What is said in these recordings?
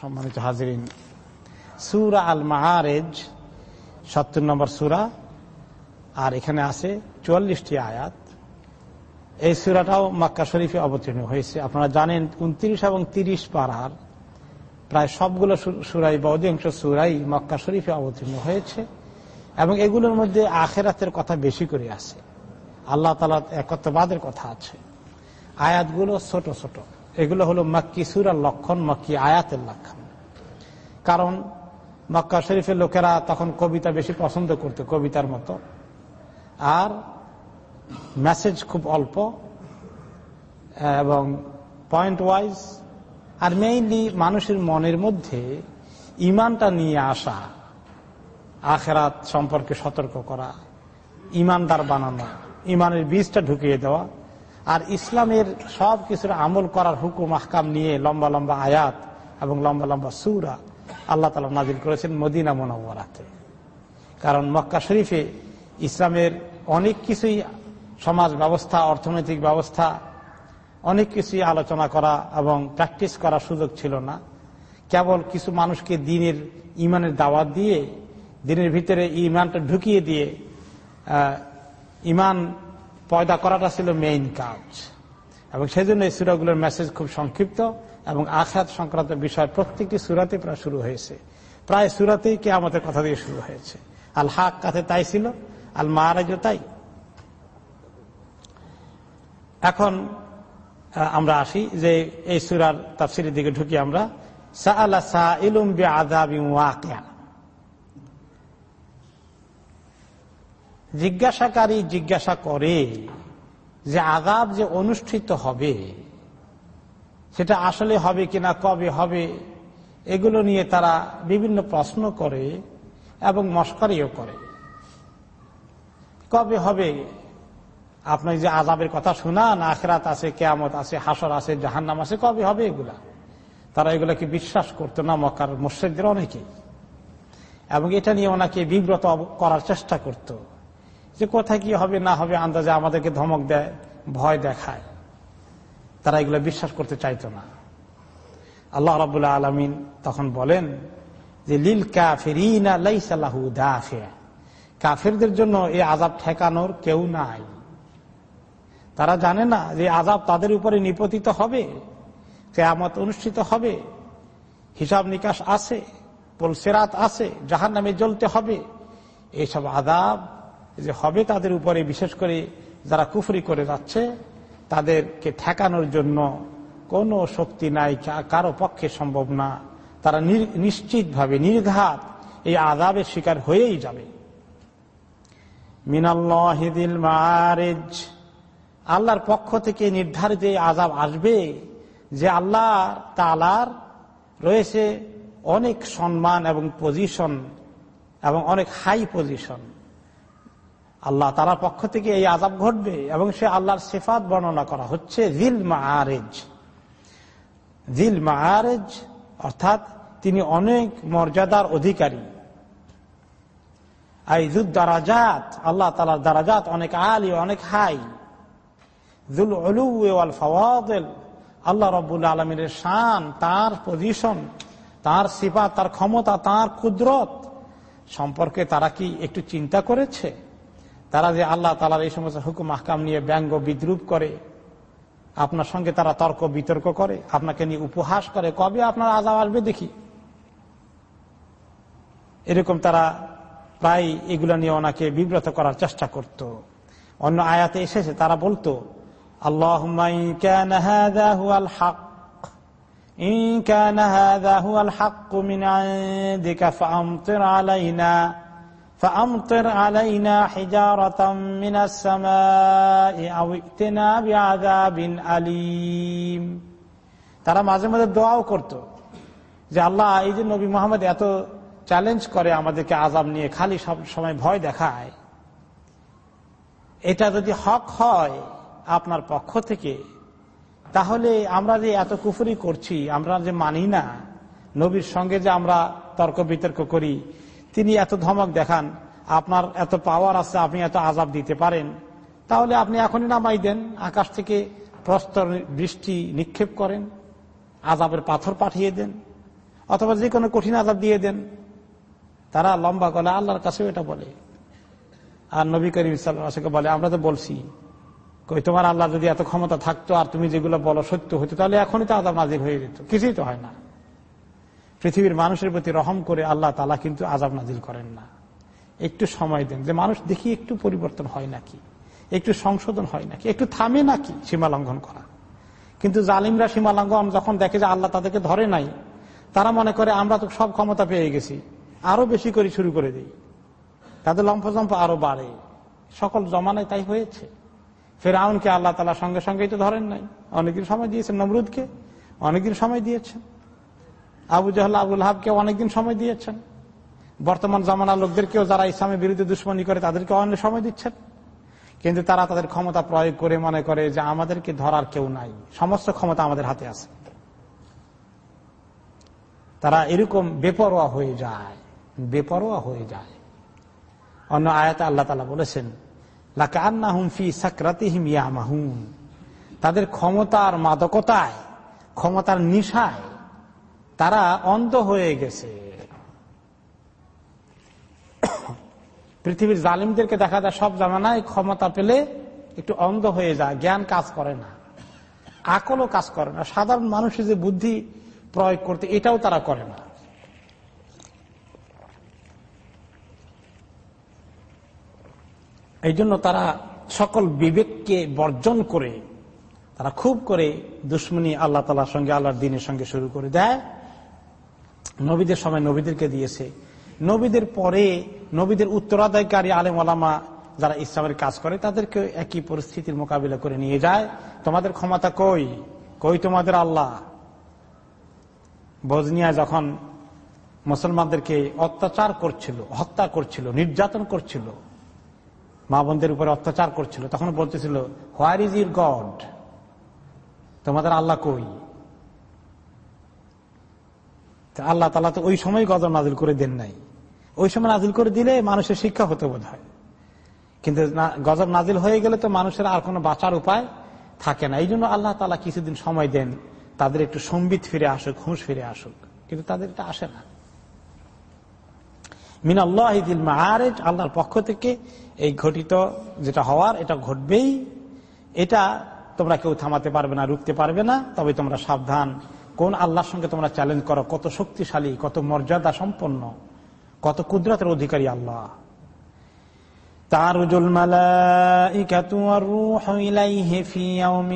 সম্মানিত হাজিরিন। সুরা আল মাহারেজ সত্তর নম্বর সুরা, আর এখানে আছে চুয়াল্লিশটি আয়াত। এই সুরাটাও মক্কা শরীফে অবতীর্ণ হয়েছে। আপনারা জানেন উনত্রিশ এবং তিরিশ পাড়ার প্রায় সবগুলো সুরাই বা অধিকাংশ সুরাই মক্কা শরীফে অবতীর্ণ হয়েছে এবং এগুলোর মধ্যে আখেরাতের কথা বেশি করে আছে। আল্লাহ তালা একত্রবাদের কথা আছে। আয়াতগুলো ছোট ছোট। এগুলো হলো মাক্কি সুরার লক্ষণ, মাক্কি আয়াতের লক্ষণ। কারণ মক্কা শরীফের লোকেরা তখন কবিতা বেশি পছন্দ করত, কবিতার মতো। আর মেসেজ খুব অল্প, এবং পয়েন্ট ওয়াইজ আর মেইনলি মানুষের মনের মধ্যে ইমানটা নিয়ে আসা, আখেরাত সম্পর্কে সতর্ক করা, ইমানদার বানানো, ইমানের বীজটা ঢুকিয়ে দেওয়া আর ইসলামের সব কিছুর আমল করার হুকুম, আহকাম নিয়ে লম্বা লম্বা আয়াত এবং লম্বা লম্বা সুরা আল্লাহ তালা নাজিল করেছেন মদিনা মোনাওয়ারাতে। কারণ মক্কা শরীফে ইসলামের অনেক কিছুই সমাজ ব্যবস্থা, অর্থনৈতিক ব্যবস্থা, অনেক কিছুই আলোচনা করা এবং প্র্যাকটিস করার সুযোগ ছিল না। কেবল কিছু মানুষকে দিনের ইমানের দাওয়াত দিয়ে, দিনের ভিতরে ইমানটা ঢুকিয়ে দিয়ে ইমান পয়দা করাটা ছিল মেইন কাজ। এবং সেই জন্য এই সুরাগুলোর মেসেজ খুব সংক্ষিপ্ত এবং আখাত সংক্রান্ত বিষয় প্রত্যেকটি সুরাতে প্রায় শুরু হয়েছে। প্রায় সুরাতেই কে আমাদের কথা দিয়ে শুরু হয়েছে। আল হাক কাতে তাই ছিল, আল মাহারাজও তাই। এখন আমরা আসি যে এই সুরার তাফসিরের দিকে ঢুকি আমরা। জিজ্ঞাসাকারী জিজ্ঞাসা করে যে আগাব যে অনুষ্ঠিত হবে, সেটা আসলে হবে কিনা, কবে হবে, এগুলো নিয়ে তারা বিভিন্ন প্রশ্ন করে এবং মস্করিও করে। কবে হবে? আপনি যে আজাবের কথা শোনান, আখরাত আছে, কেয়ামত আছে হাসর আছে, জাহান্নাম আছে, কবে হবে এগুলা? তারা এগুলাকে বিশ্বাস করতো না, মক্কার মুর্শিদদের অনেকে এবং এটা নিয়ে ওনাকে বিব্রত করার চেষ্টা করত। যে কোথায় কি হবে, না হবে, আন্দাজে আমাদেরকে ধমক দেয়, ভয় দেখায়। তারা এগুলো বিশ্বাস করতে চাইতো না। আল্লাহ রাবুল্লাহ আলমিন তখন বলেন যে, লিল কাফেরিনা লাইসাল্লাহু দাফিয়া। কাফেরদের জন্য এই আজাব ঠেকানোর কেউ নাই। তারা জানে না যে আজাব তাদের উপরে নিপতিত হবে, কেয়ামত অনুষ্ঠিত হবে, হিসাব নিকাশ আছে, পলসেরাত আছে জাহান নামে জ্বলতে হবে। এইসব আদাব যে হবে তাদের উপরে, বিশেষ করে যারা কুফরি করে যাচ্ছে, তাদেরকে ঠেকানোর জন্য কোনো শক্তি নাই কারও পক্ষে সম্ভব না। তারা নিশ্চিতভাবে, নির্ঘাত এই আদাবের শিকার হয়েই যাবে। মিনাল্লাহিদিল মারেজ আল্লাহর পক্ষ থেকে নির্ধারিত আজাব আসবে যে আল্লাহ তালার রয়েছে অনেক সম্মান এবং পজিশন এবং অনেক হাই পজিশন আল্লাহ তালার পক্ষ থেকে এই আজাব ঘটবে এবং সে আল্লাহর সেফাত বর্ণনা করা হচ্ছে জিল মাহারেজ জিল মাহারেজ অর্থাৎ তিনি অনেক মর্যাদার অধিকারী। আইজুদ দারাজাত, আল্লাহ তালার দারাজাত অনেক আলী, অনেক হাই। জুল অলুল ফওয়াদেল, আল্লাহ রব্বুল আলমীর শান, তার পজিশন, তার সিপা তার ক্ষমতা, তার কুদরত সম্পর্কে তারা কি একটু চিন্তা করেছে? তারা যে আল্লাহ তালার এই সমস্ত হুকুম, আহকাম নিয়ে ব্যঙ্গ, বিদ্রুপ করে, আপনার সঙ্গে তারা তর্ক, বিতর্ক করে, আপনাকে নিয়ে উপহাস করে, কবে আপনার আজাব আসবে দেখি। এরকম তারা প্রায় এগুলো নিয়ে ওনাকে বিব্রত করার চেষ্টা করত। অন্য আয়াতে এসেছে, তারা বলতো আল্লাহ فأمطر علينا حجارة من السماء أو ائتنا بعذاب أليم তারা মাঝে মাঝে দোয়াও করত যে আল্লাহ এই যে নবী মোহাম্মদ এত চ্যালেঞ্জ করে আমাদেরকে আজাব নিয়ে খালি সব সময় ভয় দেখায় এটা যদি হক হয় আপনার পক্ষ থেকে তাহলে আমরা যে এত কুফুরি করছি আমরা যে মানি না নবীর সঙ্গে যে আমরা তর্ক বিতর্ক করি তিনি এত ধমক দেখান, আপনার এত পাওয়ার আছে, আপনি এত আজাব দিতে পারেন, তাহলে আপনি এখনই নামাই দেন, আকাশ থেকে প্রস্তর বৃষ্টি নিক্ষেপ করেন আজাবের পাথর পাঠিয়ে দেন, অথবা যে কোনো কঠিন আজাব দিয়ে দেন। তারা লম্বা গলে আল্লাহর কাছেও এটা বলে। আর নবী করিম ইসলামকে বলে, আমরা তো বলছি, কই তোমার আল্লাহ যদি এত ক্ষমতা থাকতো আর তুমি যেগুলো বলো সত্য হইতো, তাহলে এখনই তো আজাব নাজির হয়ে যেত, কিছুই তো হয় না। পৃথিবীর মানুষের প্রতি রহম করে আল্লাহ তালা কিন্তু আজাব নাজিল করেন না। একটু সময় দেন যে মানুষ দেখি একটু পরিবর্তন হয় নাকি? একটু সংশোধন হয় নাকি? একটু থামে নাকি সীমা লঙ্ঘন করা? কিন্তু জালিমরা সীমা লঙ্ঘন যখন দেখে যে আল্লাহ তাদেরকে ধরে নাই, তারা মনে করে আমরা তো সব ক্ষমতা পেয়ে গেছি, আরও বেশি করে শুরু করে দিই। তাদের লম্ফজম্প আরও বাড়ে। সকল জমানায় তাই হয়েছে। ফেরাউনকে আল্লাহ তালা সঙ্গে সঙ্গেই তো ধরেন নাই। অনেকদিন সময় দিয়েছেন, নমরুদকে। অনেকদিন সময় দিয়েছেন। আবু জাহ্লা, আবুল হাবকে অনেকদিন সময় দিয়েছেন। বর্তমান জমানার লোকদেরকেও যারা ইসলামের বিরুদ্ধে দুশ্মনী করে, তাদেরকে অনেক সময় দিচ্ছেন। কিন্তু তারা তাদের ক্ষমতা প্রয়োগ করে মনে করে যে আমাদেরকে ধরার কেউ নাই। সমস্ত ক্ষমতা আমাদের হাতে আছে। তারা এরকম বেপরোয়া হয়ে যায়, বেপরোয়া হয়ে যায়। অন্য আয়াতে আল্লাহ তালা বলেছেন তাদের ক্ষমতার মাদকতায়, ক্ষমতার নিশায় তারা অন্ধ হয়ে গেছে। পৃথিবীর জালিমদেরকে দেখা যায় সব জামানায় ক্ষমতা পেলে একটু অন্ধ হয়ে যায়, জ্ঞান কাজ করে না, আকলও কাজ করে না। সাধারণ মানুষের যে বুদ্ধি প্রয়োগ করতে এটাও তারা করে না। এই জন্য তারা সকল বিবেককে বর্জন করে, তারা খুব করে দুশ্মনী আল্লাহ তালার সঙ্গে, আল্লাহর দিনের সঙ্গে শুরু করে দেয়। নবীদের সময় নবীদেরকে দিয়েছে। নবীদের পরে নবীদের উত্তরাদায়কারী আলেম আলামা যারা ইসলামের কাজ করে তাদেরকে একই পরিস্থিতির মোকাবিলা করে নিয়ে যায়। তোমাদের ক্ষমতা কই? কই তোমাদের আল্লাহ? বজনিয়া যখন মুসলমানদেরকে অত্যাচার করছিল, হত্যা করছিল, নির্যাতন করছিল, মা বোনদের উপরে অত্যাচার করছিল, তখন বলতেছিল হোয়ার ইজ ইর গড তোমাদের আল্লাহ কই? আল্লাহ তালা তো ওই সময় গজব নাজিল করে দেন নাই। ওই সময় নাজিল করে দিলে মানুষের শিক্ষা হতে বোধ হয়। কিন্তু গজব নাজিল হয়ে গেলে তো মানুষের আর কোনো বাঁচার উপায় থাকে না। এই জন্য আল্লাহ তালা কিছুদিন সময় দেন, তাদের একটু সম্বিত ফিরে আসুক, হুঁশ ফিরে আসুক। কিন্তু তাদের এটা আসে না। মিন আল্লাহ মাহারেজ আল্লাহর পক্ষ থেকে এই ঘটিত যেটা হওয়ার, এটা ঘটবেই। এটা তোমরা কেউ থামাতে পারবে না, রুখতে পারবে না, তবে তোমরা সাবধান কোন আল্লাহর সঙ্গে তোমরা চ্যালেঞ্জ করো কত শক্তিশালী কত মর্যাদা সম্পন্ন কত কুদরতের অধিকারী আল্লাহ تعرج الملائكة والروح إليه في يوم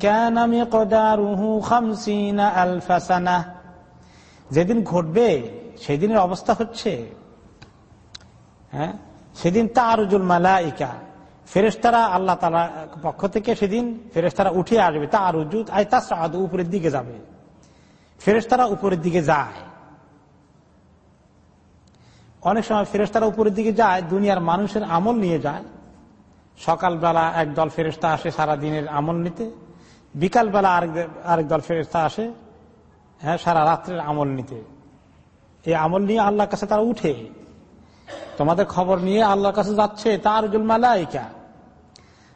كان مقداره خمسين ألف سنة যেদিন ঘটবে সেদিনের অবস্থা হচ্ছে হ্যাঁ সেদিন তারুজুল মালাইকা ফেরেস্তারা আল্লাহ তালা পক্ষ থেকে সেদিন ফেরেস্তারা উঠে আসবে তার উজুদ আয় তার উপরের দিকে যাবে ফেরেস্তারা উপরের দিকে যায়। অনেক সময় ফেরেস্তারা উপরের দিকে যায়, দুনিয়ার মানুষের আমল নিয়ে যায়। সকালবেলা একদল ফেরেস্তা আসে সারা দিনের আমল নিতে। বিকালবেলা আরেক আরেক দল ফেরেস্তা আসে হ্যাঁ সারা রাত্রের আমল নিতে। এই আমল নিয়ে আল্লাহর কাছে তারা উঠে। তোমাদের খবর নিয়ে আল্লাহর কাছে যাচ্ছে তার মালাইকা।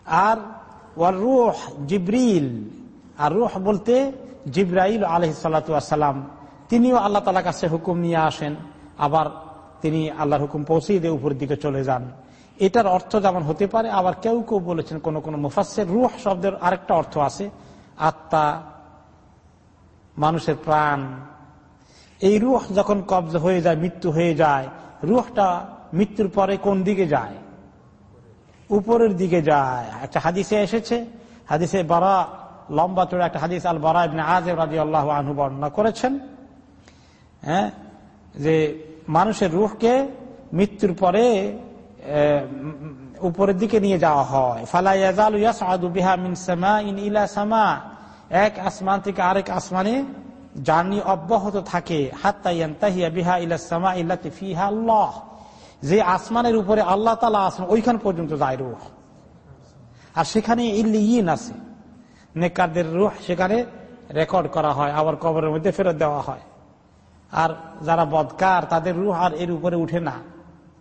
আর ওয়ার রুহ জিব্রিল। আর রুহ বলতে জিব্রাইল আলহ সাল্লাম তিনিও আল্লাহ তালা কাছে হুকুম নিয়ে আসেন, আবার তিনি আল্লাহর হুকুম পৌঁছে দিয়ে উপরের দিকে চলে যান। এটার অর্থ যেমন হতে পারে, আবার কেউ কেউ বলেছেন কোন কোন মুফাসের রুহ শব্দের আরেকটা অর্থ আছে, আত্মা, মানুষের প্রাণ। এই রুহ যখন কবজ হয়ে যায়, মৃত্যু হয়ে যায়, রুহটা মৃত্যুর পরে কোন দিকে যায়? উপরের দিকে যায়। একটা হাদিসে এসেছে, হাদিসে বারা লম্বা চড়ে একটা হাদিস আল বারা আজেব রাজি আল্লাহ আনহু বর্ণনা করেছেন হ্যাঁ যে মানুষের রুহকে মৃত্যুর পরে উপরের দিকে নিয়ে যাওয়া হয়। ফালাইয়াজালুয়াসমা এক আসমান থেকে আরেক আসমানে জার্নি অব্যাহত থাকে। বিহা ইলাসমা ফিহা আল্লাহ। যে আসমানের উপরে আল্লাহ তালা আসমান ওইখান পর্যন্ত যায় রুহ। আর সেখানে ইল্লিয়িন আছে। নেকারদের রুহ সেখানে রেকর্ড করা হয়, আবার কবরের মধ্যে ফেরত দেওয়া হয়। আর যারা বদকার, তাদের রুহ আর এর উপরে উঠে না।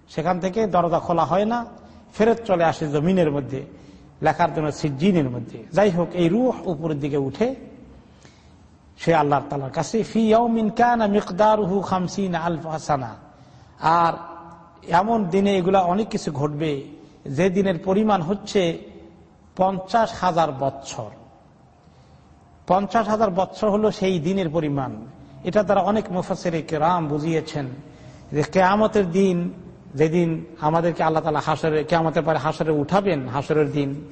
সেখান থেকে দরজা খোলা হয় না, ফেরত চলে আসে জমিনের মধ্যে, লেখার জন্য সিজিনের মধ্যে। যাই হোক, এই রুহ উপরের দিকে উঠে, সে আল্লাহ তালার কাছে আর এমন দিনে এগুলা অনেক কিছু ঘটবে, যে দিনের পরিমাণ হচ্ছে পঞ্চাশ হাজার বৎসর। পঞ্চাশ হাজার বৎসর হলো সেই দিনের পরিমাণ। এটা তারা অনেক মুফাসের রাম বুঝিয়েছেন যে কেয়ামতের দিন, যেদিন আমাদেরকে আল্লাহ তালা হাসরে কেয়ামতের পরে হাসরে উঠাবেন হাসরের দিন,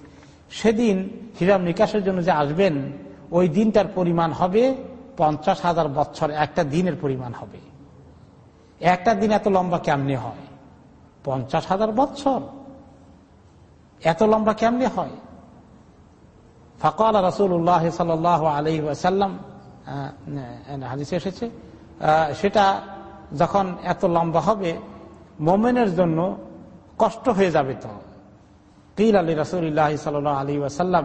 সেদিন হিরাম নিকাশের জন্য যে আসবেন, ওই দিনটার পরিমাণ হবে পঞ্চাশ হাজার বছর একটা দিনের পরিমাণ হবে। একটা দিন এত লম্বা কেমনে হয়? পঞ্চাশ হাজার বছর এত লম্বা কেমনে হয়? ফকাল রসুল্লাহ সাল আলি সাল্লাম হাদিসে এসেছে সেটা যখন এত লম্বা হবে, মোমেনের জন্য কষ্ট হয়ে যাবে তো। কিল আলী রসুল্লাহ সাল আলী ওয়াসাল্লাম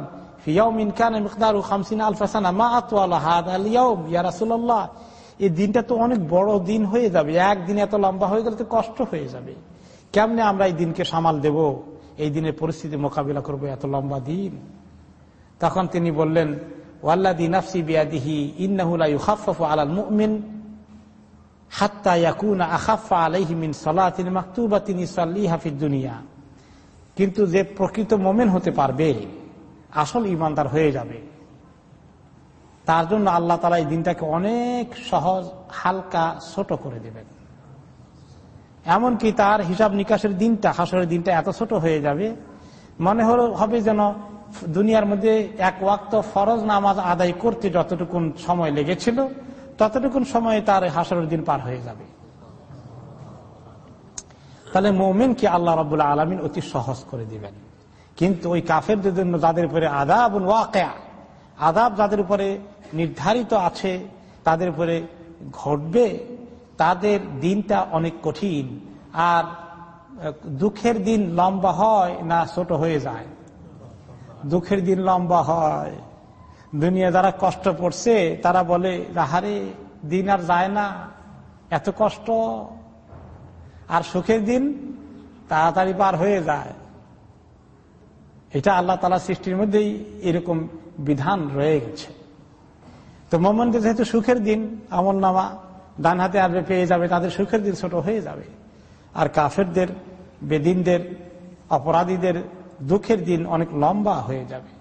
এই দিনটা তো অনেক বড় দিন হয়ে যাবে একদিন এত লম্বা হয়ে গেলে তো কষ্ট হয়ে যাবে। কেমনে আমরা এই দিনকে সামাল দেব? এই দিনের পরিস্থিতি মোকাবিলা করব এত লম্বা দিন? তখন তিনি বললেন ওয়াল্লাদি আলাইহি মিন দুনিয়া। কিন্তু যে প্রকৃত মোমেন হতে পারবে, আসল ইমানদার হয়ে যাবে। তার জন্য আল্লাহ তালা এই দিনটাকে অনেক সহজ, হালকা, ছোট করে দেবেন। এমনকি তার হিসাব নিকাশের দিনটা, হাসরের দিনটা এত ছোট হয়ে যাবে, মনে হল হবে যেন দুনিয়ার মধ্যে এক ওয়াক্ত ফরজ নামাজ আদায় করতে যতটুকুন সময় লেগেছিল, ততটুকুন সময়ে তার হাসরের দিন পার হয়ে যাবে। তাহলে মোমেনকে আল্লাহ রবুল্লাহ আলমিন অতি সহজ করে দিবেন। কিন্তু ওই কাফেরদের জন্য যাদের উপরে আদাব ওয়াকেয়া আদাব যাদের উপরে নির্ধারিত আছে, তাদের উপরে ঘটবে, তাদের দিনটা অনেক কঠিন। আর দুঃখের দিন লম্বা হয় না, ছোট হয়ে যায়। দুঃখের দিন লম্বা হয়। দুনিয়া যারা কষ্ট পড়ছে তারা বলে, রাহারে, দিন আর যায় না, এত কষ্ট। আর সুখের দিন তাড়াতাড়ি পার হয়ে যায়। এটা আল্লাহ তালা সৃষ্টির মধ্যেই এরকম বিধান রয়ে গেছে। তো মোমনদের যেহেতু সুখের দিন, আমল নামা ডান হাতে আসবে, পেয়ে যাবে, তাদের সুখের দিন ছোট হয়ে যাবে। আর কাফেরদের, বেদিনদের, অপরাধীদের দুঃখের দিন অনেক লম্বা হয়ে যাবে।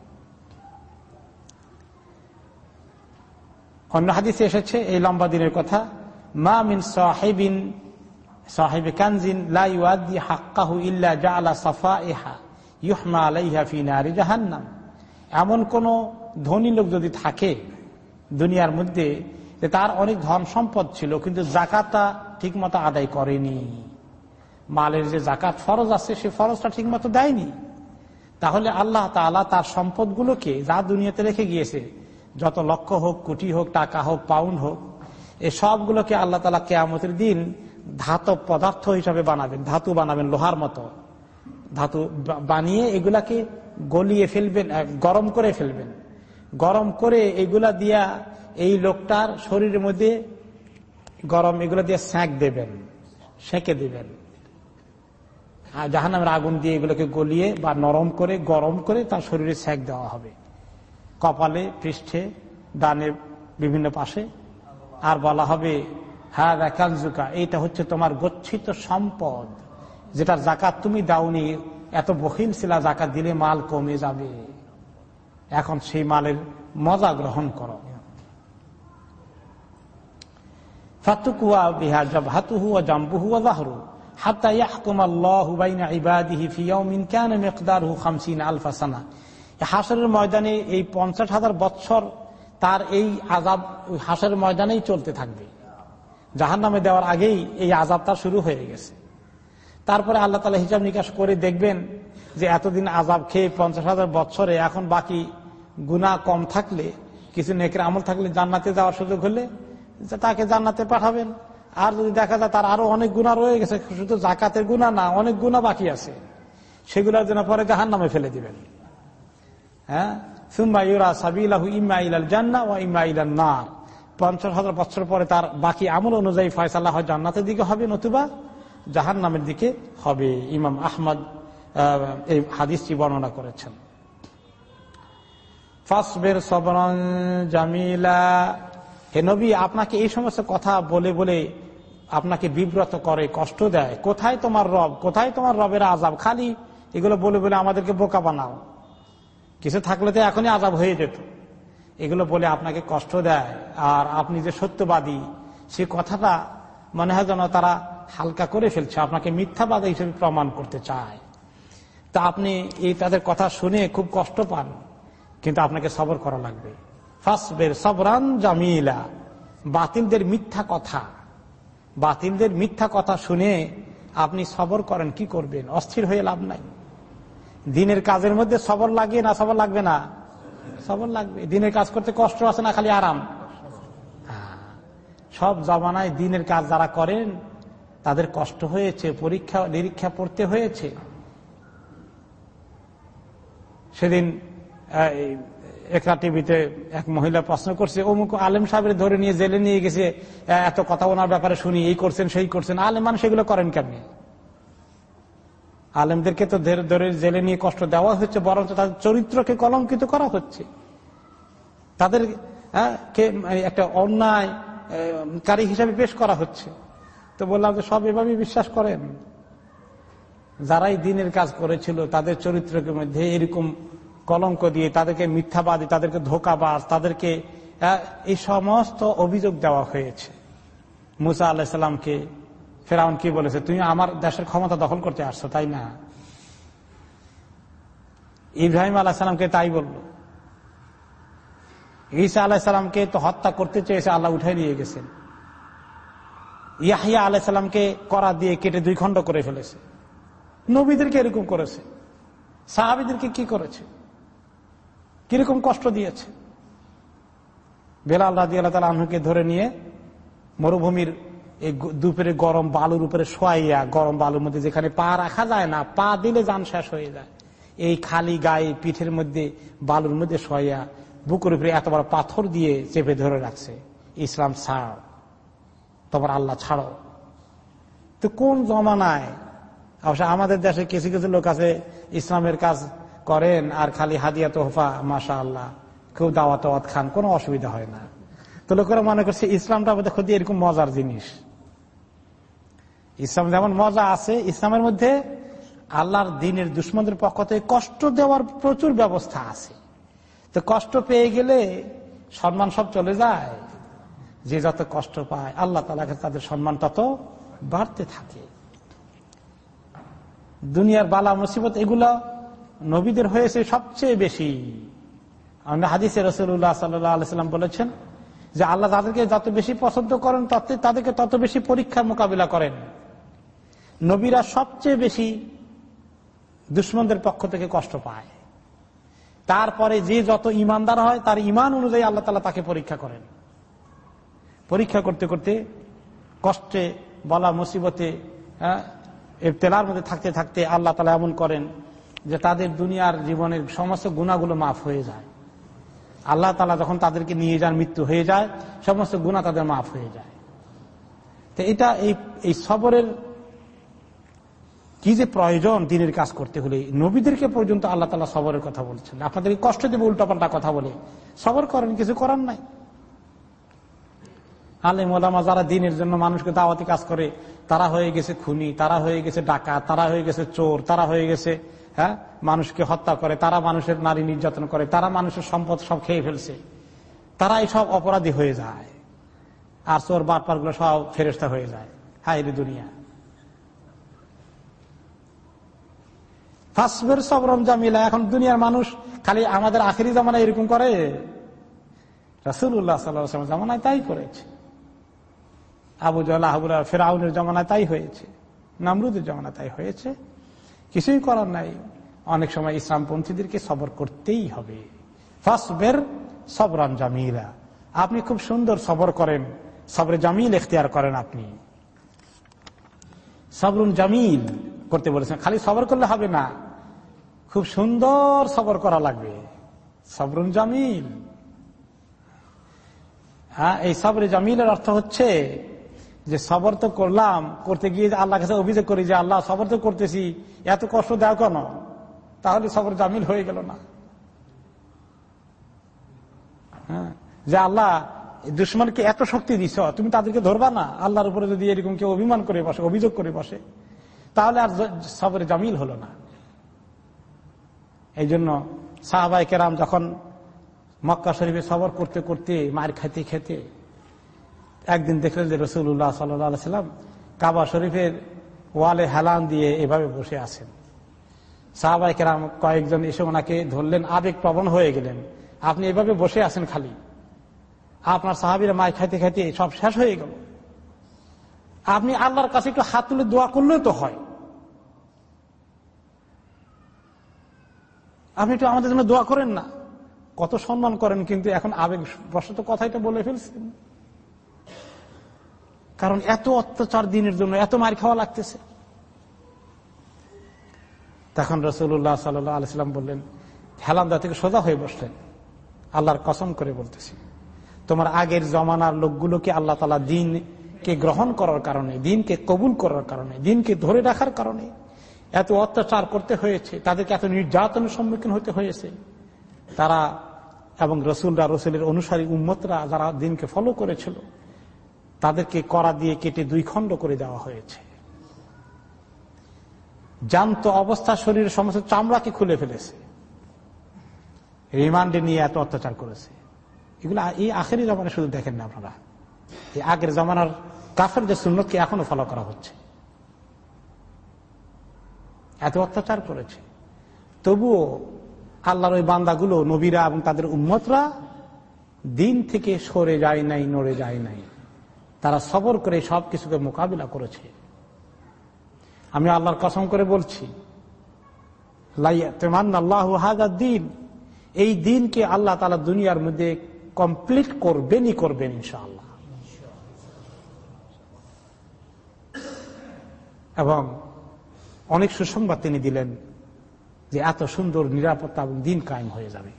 অন্য হাদিসে এসেছে এই লম্বা দিনের কথা, মা মিন সাহেবিন, সাহেব কানজিন লাইদি হাক্কাহু ইল্লা জাআলা সাফাইহা ইহমা আলাইহা ফি নারি জাহান্নাম। এমন কোন ধনী লোক যদি থাকে দুনিয়ার মধ্যে, যে তার অনেক ধন সম্পদ ছিল, কিন্তু জাকাতটা ঠিক মতো আদায় করেনি। মালের যে জাকাত ফরজ আছে, সে ফরজটা ঠিক মতো দেয়নি। তাহলে আল্লাহ তালা তার সম্পদগুলোকে যা দুনিয়াতে রেখে গিয়েছে, যত লক্ষ হোক, কোটি হোক, টাকা হোক, পাউন্ড হোক এই সবগুলোকে আল্লাহ তালা কেয়ামতের দিন ধাতব পদার্থ হিসাবে বানাবেন, ধাতু বানাবেন লোহার মতো। ধাতু বানিয়ে এগুলাকে গলিয়ে ফেলবেন গরম করে ফেলবেন। গরম করে এগুলা দিয়া এই লোকটার শরীরের মধ্যে গরম এগুলো দিয়ে স্যাঁক দেবেন, সেঁকে দেবেন। জাহান্নামের আগুন দিয়ে এগুলোকে গলিয়ে বা নরম করে, গরম করে তার শরীরে স্যাঁক দেওয়া হবে। কপালে, পৃষ্ঠে, ডানে বিভিন্ন পাশে। আর বলা হবে হ্যাঁ কানজুকা এইটা হচ্ছে তোমার গচ্ছিত সম্পদ যেটা জাকাত তুমি দাওনি, এত বহিল ছিলা জাকাত দিলে মাল কমে যাবে। এখন সেই মালের মজা গ্রহণ করো। ফাতুকুয়া বিহা জবহাতুহু জাম্বুহু ও জাহরু। হাত্তা ইয়াহকুম আল্লাহু বাইনা ইবাদিহি ফি ইয়াউমিন কানা মিকদারুহু 50 আলফা সানা। হাসরের ময়দানে এই পঞ্চাশ হাজার বৎসর তার এই আজাব হাসরের ময়দানেই চলতে থাকবে। জাহান নামে দেওয়ার আগেই এই আজাবটা শুরু হয়ে গেছে। তারপরে আল্লাহ তালা হিসাব নিকাশ করে দেখবেন যে এতদিন আজাব খেয়ে পঞ্চাশ হাজার বছরে এখন বাকি গুণা কম থাকলে, কিছু নেকের আমল থাকলে জান্নাতে যাওয়ার সুযোগ হলে তাকে জান্নাতে পাঠাবেন। আর যদি দেখা যায় তার আরও অনেক গুণা রয়ে গেছে, শুধু জাকাতের গুণা না, অনেক গুণা বাকি আছে। সেগুলোর জন্য পরে জাহান নামে ফেলে দিবেন। হ্যাঁ? সুম্মা ইউরা সাবিলাহু ইম্মা ইলাল জান্না ও ইম্মা ইলাল নার। পঞ্চাশ হাজার বছর পরে তার বাকি আমল অনুযায়ী ফয়সাল্লাহ জান্নাতের দিকে হবে নতুবা জাহান নামের দিকে হবে। ইমাম আহমদ এই হাদিসটি বর্ণনা করেছেন। ফাসবের সবরন জামিলা। হে নবী, আপনাকে এই সমস্ত কথা বলে বলে আপনাকে বিব্রত করে, কষ্ট দেয়। কোথায় তোমার রব? কোথায় তোমার রবের আজাব খালি এগুলো বলে বলে আমাদেরকে বোকা বানাও। কিছু থাকলে তো এখনই আজাব হয়ে যেত। এগুলো বলে আপনাকে কষ্ট দেয়। আর আপনি যে সত্যবাদী, সে কথাটা মনে হয় যেন তারা হালকা করে ফেলছে, আপনাকে মিথ্যাবাদী হিসেবে প্রমাণ করতে চায়। তা আপনি এই তাদের কথা শুনে খুব কষ্ট পান, কিন্তু আপনাকে সবর করা লাগবে। ফাসবের সবরান জামিলা, বাতিলদের মিথ্যা কথা। বাতিলদের মিথ্যা কথা শুনে আপনি সবর করেন, কি করবেন? অস্থির হয়ে লাভ নাই। দিনের কাজের মধ্যে সবর লাগে না সবর লাগবে না? সবর লাগবে। দিনের কাজ করতে কষ্ট আছে না খালি আরাম। সব জমানায় দিনের কাজ যারা করেন, তাদের কষ্ট হয়েছে, পরীক্ষা, নিরীক্ষা পড়তে হয়েছে। সেদিন একরা টিভিতে এক মহিলা প্রশ্ন করছে, অমুক আলেম সাহেবের ধরে নিয়ে জেলে নিয়ে গেছে এত কথা ওনার ব্যাপারে শুনি, এই করছেন, সেই করছেন, আলেম মানুষ এগুলো করেন কেমনি? আলেমদেরকে তো ধরে জেলে নিয়ে কষ্ট দেওয়া হচ্ছে, বরঞ্চ তাদের চরিত্রকে কলঙ্কিত করা হচ্ছে। তাদের একটা অন্যায় কারী হিসাবে পেশ করা হচ্ছে। তো বললাম যে সব এভাবে বিশ্বাস করেন। যারাই দিনের কাজ করেছিল, তাদের চরিত্রকে মধ্যে এরকম কলঙ্ক দিয়ে তাদেরকে মিথ্যাবাদী, তাদেরকে ধোকাবাজ, তাদেরকে এই সমস্ত অভিযোগ দেওয়া হয়েছে। মুসা আল্লাহিসাল্লামকে ফেরাউন কি বলেছে? তুমি আমার দেশের ক্ষমতা দখল করতে আসছো, তাই না? ইব্রাহিম আল্লাহ সাল্লামকে তাই বলল। ঈসা আলাহ সাল্লামকে তো হত্যা করতে চেয়েছে, আল্লাহ উঠাই নিয়ে গেছেন। ইয়াহিয়া আলাহ সাল্লামকে করা দিয়ে কেটে দুই খণ্ড করে ফেলেছে। নবীদেরকে এরকম করেছে। সাহাবিদেরকে কি করেছে? কীরকম কষ্ট দিয়েছে? বেলাল রাজি আল্লাহ তালা আহকে ধরে নিয়ে মরুভূমির এই দুপুরে গরম বালুর উপরে শোয়াইয়া গরম বালুর মধ্যে যেখানে পা রাখা যায় না, পা দিলে যান শেষ হয়ে যায়। এই খালি গায়ে পিঠের মধ্যে বালুর মধ্যে শোয়াইয়া বুকুর উপরে এত বড় পাথর দিয়ে চেপে ধরে রাখছে, ইসলাম ছাড়, তোমার আল্লাহ ছাড়ো। তো কোন জমানায়? অবশ্য আমাদের দেশে কিছু কিছু লোক আছে, ইসলামের কাজ করেন আর খালি হাদিয়া তোহফা মাসা আল্লাহ কেউ দাওয়াত খান, কোনো অসুবিধা হয় না। তো লোকেরা মনে করছে, ইসলামটা আমাদের খুব এরকম মজার জিনিস। ইসলাম যেমন মজা আছে, ইসলামের মধ্যে আল্লাহর দিনের দুশ্মনদের পক্ষ থেকে কষ্ট দেওয়ার প্রচুর ব্যবস্থা আছে। তো কষ্ট পেয়ে গেলে সম্মান সব চলে যায়। যে যত কষ্ট পায়, আল্লাহ তালাকে তাদের সম্মান তত বাড়তে থাকে। দুনিয়ার বালা, মুসিবত, এগুলো নবীদের হয়েছে সবচেয়ে বেশি। আমরা হাদিসে রসুল্লাহ সাল্লাম বলেছেন যে আল্লাহ তাদেরকে যত বেশি পছন্দ করেন তত তাদেরকে তত বেশি পরীক্ষার মোকাবিলা করেন। নবীরা সবচেয়ে বেশি দুশ্মনদের পক্ষ থেকে কষ্ট পায়। তারপরে যে যত ইমানদার হয় তার ইমান অনুযায়ী আল্লাহ তালা তাকে পরীক্ষা করেন। পরীক্ষা করতে করতে কষ্টে বলা মুসিবতে হ্যাঁ, তেলার মধ্যে থাকতে থাকতে আল্লাহ তালা এমন করেন যে তাদের দুনিয়ার জীবনের সমস্ত গুণাগুলো মাফ হয়ে যায়। আল্লাহ তালা যখন তাদেরকে নিয়ে যান, মৃত্যু হয়ে যায়, সমস্ত গুণা তাদের মাফ হয়ে যায়। তো এটা এই এই সবরের কি যে প্রয়োজন দিনের কাজ করতে হলে, নবীদেরকে পর্যন্ত আল্লাহ তালা সবরের কথা বলছেন। আপনাদেরকে কষ্ট দেবে, উল্টাপাল্টা কথা বলে। সবর করেন, কিছু করার নাই। আলেম ওলামা যারা দিনের জন্য মানুষকে দাওয়াতি কাজ করে, তারা হয়ে গেছে খুনি, তারা হয়ে গেছে ডাকা তারা হয়ে গেছে চোর, তারা হয়ে গেছে হ্যাঁ? মানুষকে হত্যা করে, তারা মানুষের নারী নির্যাতন করে, তারা মানুষের সম্পদ সব খেয়ে ফেলছে। তারা সব অপরাধী হয়ে যায়। আর চোর বাটপারগুলো সব ফেরেস্তা হয়ে যায়। হাই দুনিয়া। ফাসবের সবরম জামিলা, এখন দুনিয়ার মানুষ খালি আমাদের আখেরি জামানায় এরকম করে। রাসুল্লাহ সাল্লাহ জামানায় তাই করেছে। আবু জাহুরা ফেরাউনের জমানায় তাই হয়েছে। নামরুদের জমানা তাই হয়েছে। কিছুই করার নাই। অনেক সময় ইসলামপন্থীদেরকে সবর করতেই হবে। ফাসবের সবরান জামিলা। আপনি খুব সুন্দর সবর করেন। সবরে জামিল এখতিয়ার করেন আপনি। সবরুন জামিল করতে বলেছেন। খালি সবর করলে হবে না। খুব সুন্দর সবর করা লাগবে। সবরুন জামিল। হ্যাঁ এই সবরে জামিলের অর্থ হচ্ছে যে সবর তো করলাম, করতে গিয়ে আল্লাহ কাছে অভিযোগ করি যে আল্লাহ সবর তো করতেছি, এত কষ্ট দেও কেন? তাহলে সবর জামিল হয়ে গেল না। হ্যাঁ যে আল্লাহ দুশ্মনকে এত শক্তি দিছ, তুমি তাদেরকে ধরবা না? আল্লাহর উপরে যদি এরকম কেউ অভিমান করে বসে, অভিযোগ করে বসে, তাহলে আর সবরে জামিল হলো না। এই জন্য সাহাবাই কেরাম যখন মক্কা শরীফে সবর করতে করতে মার খেতে খেতে একদিন দেখলেন যে রসুল্লাহ সাল্লাম কাবা শরীফের ওয়ালে হেলান দিয়ে এভাবে বসে আছেন। সাহাবাই কেরাম কয়েকজন এসে ওনাকে ধরলেন, আবেগ প্রবণ হয়ে গেলেন। আপনি এভাবে বসে আছেন খালি। আপনার সাহাবিরা মায় খাইতে খাইতে সব শেষ হয়ে গেল। আপনি আল্লাহর কাছে একটু হাত তুলে দোয়া করলেও তো হয়। আপনি একটু আমাদের জন্য দোয়া করেন না। কত সম্মান করেন, কিন্তু এখন আবেগ বসত কথাইটা বলে ফেলছেন। কারণ এত অত্যাচার দিনের জন্য, এত মার খাওয়া লাগতেছে। তখন রসুল্লাহ সাল্লাহ আলাইসাল্লাম বললেন, হেলান্দা থেকে সোজা হয়ে বসলেন। আল্লাহর কসম করে বলতেছি, তোমার আগের জমানার লোকগুলোকে আল্লাহ তালা দিনকে গ্রহণ করার কারণে, দিনকে কবুল করার কারণে, দিনকে ধরে রাখার কারণে এত অত্যাচার করতে হয়েছে, তাদেরকে এত নির্যাতনের সম্মুখীন হতে হয়েছে। তারা এবং রসুলরা, রসুলের অনুসারী উম্মতরা যারা দিনকে ফলো করেছিল তাদেরকে করা দিয়ে কেটে দুই খণ্ড করে দেওয়া হয়েছে। জান্ত অবস্থা শরীরের সমস্ত চামড়াকে খুলে ফেলেছে। রিমান্ডে নিয়ে এত অত্যাচার করেছে। এগুলো এই আখেরি জমানে শুধু দেখেন না আপনারা। এই আগের জমানার কাফের যে সুন্নতকে এখনও ফলো করা হচ্ছে। এত অত্যাচার করেছে। তবুও আল্লাহর ওই বান্দাগুলো, নবীরা এবং তাদের উম্মতরা দিন থেকে সরে যায় নাই, নড়ে যায় নাই। তারা সবর করে সব কিছুকে মোকাবিলা করেছে। আমি আল্লাহর কসম করে বলছি এই দিনকে আল্লাহ তালা দুনিয়ার মধ্যে কমপ্লিট করবেনই করবেন ইনশাআল্লাহ। এবং অনেক সুসংবাদ তিনি দিলেন যে এত সুন্দর নিরাপত্তা এবং দিন কায়েম হয়ে যাবে।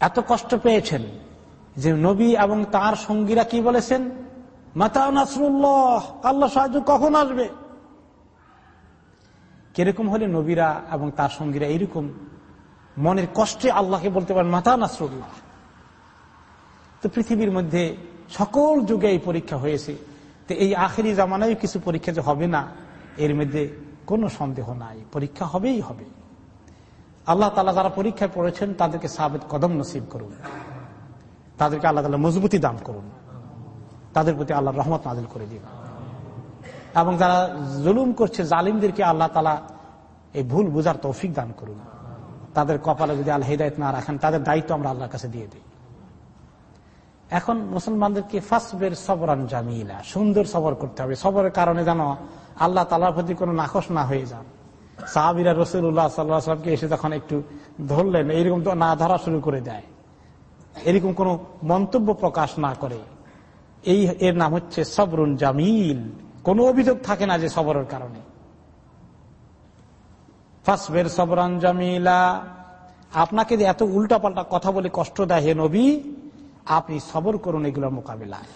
এত কষ্ট পেয়েছেন। যে নবী এবং তার সঙ্গীরা কি বলেছেন? মাতা নাসরুল্লাহ, আল্লাহ সাহায্য কখন আসবে? কীরকম হলে নবীরা এবং তার সঙ্গীরা এইরকম? মনের কষ্টে আল্লাহকে বলতে পারেন, মাতা নাসরুল্লাহ। তো পৃথিবীর মধ্যে সকল যুগে এই পরীক্ষা হয়েছে। তো এই আখেরি জামানায় কিছু পরীক্ষা যে হবে না, এর মধ্যে কোনো সন্দেহ নাই। পরীক্ষা হবেই হবে। আল্লাহ তালা যারা পরীক্ষায় পড়েছেন তাদেরকে সাবেদ কদম নসিব করুন। তাদেরকে আল্লাহ তালা মজবুতি দান করুন। তাদের প্রতি আল্লাহ রহমত নাজিল করে দিন। এবং যারা জুলুম করছে, জালিমদেরকে আল্লাহ তালা এই ভুল বুঝার তৌফিক দান করুন। তাদের কপালে যদি আল্লাহ হিদায়ত না রাখেন, তাদের দায়িত্ব আমরা আল্লাহর কাছে দিয়ে দিই। এখন মুসলমানদেরকে ফাসবের সবরান জামিলা, সুন্দর সবর করতে হবে। সবরের কারণে যেন আল্লাহ তালার প্রতি কোনো নাকশ না হয়ে যান। সাহাবিরা রসুল্লাহ সাল্লাহামকে এসে যখন একটু ধরলেন, এইরকম তো না ধরা শুরু করে দেয়। এরকম কোন মন্তব্য প্রকাশ না করে। এই এর নাম হচ্ছে সবরুন জামিল। কোন অভিযোগ থাকে না যে সবরের কারণে। ফাসবের সবরান জামিলা। আপনাকে যে এত উল্টা পাল্টা কথা বলে কষ্ট দেয় হে নবী, আপনি সবর করুন এগুলোর মোকাবিলায়।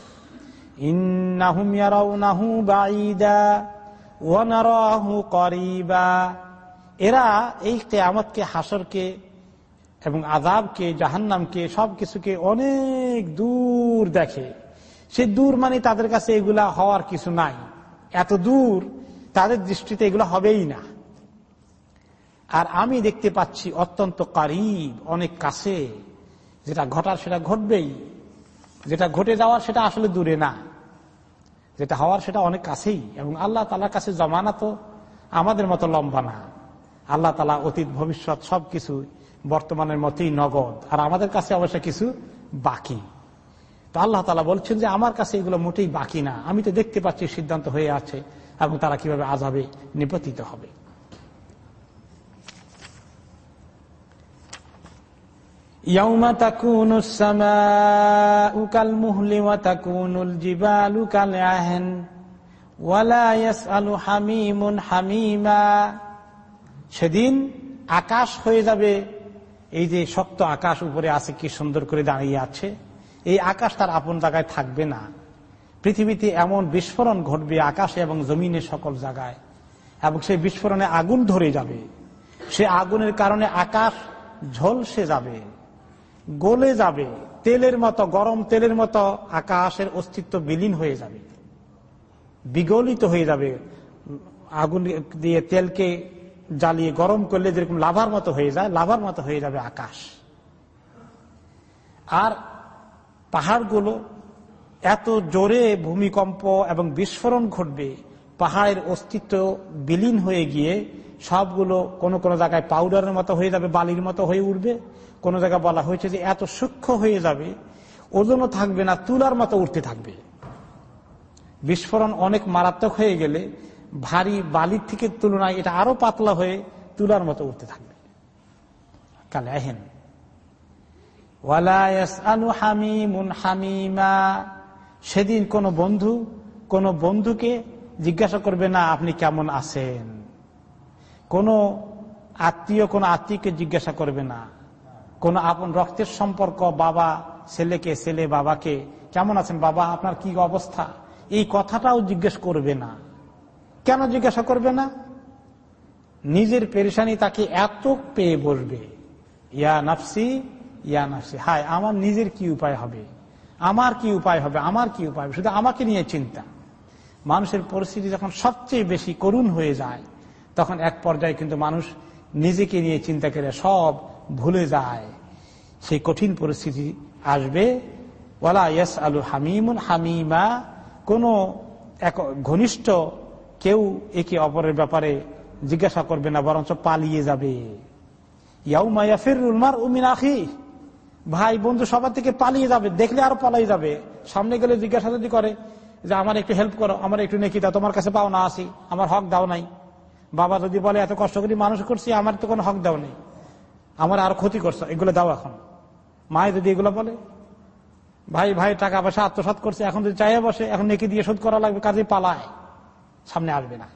এরা এই কেয়ামতকে হাসরকে এবং আজাবকে জাহান্নামকে, সবকিছুকে অনেক দূর দেখে। সে দূর মানে তাদের কাছে এগুলা হওয়ার কিছু নাই। এত দূর তাদের দৃষ্টিতে এগুলো হবেই না। আর আমি দেখতে পাচ্ছি অত্যন্ত কারিব, অনেক কাছে। যেটা ঘটার সেটা ঘটবেই। যেটা ঘটে যাওয়ার সেটা আসলে দূরে না। যেটা হওয়ার সেটা অনেক কাছেই। এবং আল্লাহ তালার কাছে জমানা তো আমাদের মতো লম্বা না। আল্লাহ তালা অতীত, ভবিষ্যৎ সবকিছু বর্তমানের মতেই নগদ। আর আমাদের কাছে অবশ্য কিছু বাকি। তো আল্লাহ তালা বলছেন যে, আমার কাছে এগুলো মোটেই বাকি না। আমি তো দেখতে পাচ্ছি সিদ্ধান্ত হয়ে আছে এবং তারা কীভাবে আজাবে নিপতিত হবে। সেদিন আকাশ হয়ে যাবে এই যে শক্ত আকাশ উপরে আছে, কি সুন্দর করে দাঁড়িয়ে আছে, এই আকাশ তার আপন জায়গায় থাকবে না। পৃথিবীতে এমন বিস্ফোরণ ঘটবে আকাশে এবং জমিনে সকল জায়গায়, এবং সেই বিস্ফোরণে আগুন ধরে যাবে। সে আগুনের কারণে আকাশ ঝলসে যাবে, গলে যাবে, তেলের মতো, গরম তেলের মতো আকাশের অস্তিত্ব বিলীন হয়ে যাবে, বিগলিত হয়ে যাবে। আগুন দিয়ে তেলকে জ্বালিয়ে গরম করলে যেরকম লাভার মতো হয়ে যায়, লাভার মতো হয়ে যাবে আকাশ। আর পাহাড়গুলো এত জোরে ভূমিকম্প এবং বিস্ফোরণ ঘটবে, পাহাড়ের অস্তিত্ব বিলীন হয়ে গিয়ে সবগুলো কোন কোন জায়গায় পাউডারের মতো হয়ে যাবে, বালির মতো হয়ে উঠবে। কোন জায়গায় বলা হয়েছে যে এত সূক্ষ্ম হয়ে যাবে, ওজনও থাকবে না, তুলার মতো উঠতে থাকবে। বিস্ফোরণ অনেক মারাত্মক হয়ে গেলে ভারী বালির থেকে তুলনায় এটা আরও পাতলা হয়ে তুলার মতো উঠতে থাকবে। কালে আহেন। হামিমা। সেদিন কোন বন্ধু, কোন বন্ধুকে জিজ্ঞাসা করবে, না, আপনি কেমন আছেন? কোন আত্মীয়, কোন আত্মীয়কে জিজ্ঞাসা করবে, না। কোন আপন রক্তের সম্পর্ক, বাবা, ছেলেকে, ছেলে বাবাকে, কেমন আছেন বাবা? আপনার কি অবস্থা? এই কথাটাও জিজ্ঞেস করবে না। কেন জিজ্ঞাসা করবে না? নিজের পেরেশানি তাকে এত পেয়ে বসবে। ইয়া নাফসি ইয়া নাফসি। হায়, আমার নিজের কি উপায় হবে? আমার কি উপায় হবে? আমার কি উপায় শুধু আমাকে নিয়ে চিন্তা। মানুষের পরিস্থিতি যখন সবচেয়ে বেশি করুণ হয়ে যায়, তখন এক পর্যায়ে কিন্তু মানুষ নিজেকে নিয়ে চিন্তা করে সব ভুলে যায়। সেই কঠিন পরিস্থিতি আসবে। ওলা ইয়াস আলু হামিমুন হামিমা। কোন এক ঘনিষ্ঠ কেউ একে অপরের ব্যাপারে জিজ্ঞাসা করবে না, বরঞ্চ পালিয়ে যাবে। ভাই, বন্ধু, সবার থেকে পালিয়ে যাবে, দেখলে আরও পালাই যাবে। সামনে গেলে জিজ্ঞাসা যদি করে যে, আমার একটু হেল্প করো, আমার একটু নেকি দাও, তোমার কাছে পাও না আসি আমার হক দাও নাই। বাবা যদি বলে, এত কষ্ট করি মানুষ করছি, আমার তো কোনো হক দাও নেই। আমার আর ক্ষতি করছ, এগুলো দাও এখন। মায়ে যদি এগুলো বলে, ভাই ভাই, টাকা পয়সা আত্মসাত করছে, এখন যদি চাইয়া বসে, এখন নেকি দিয়ে শোধ করা লাগবে, কাজে পালায়। সামনে আসবে না।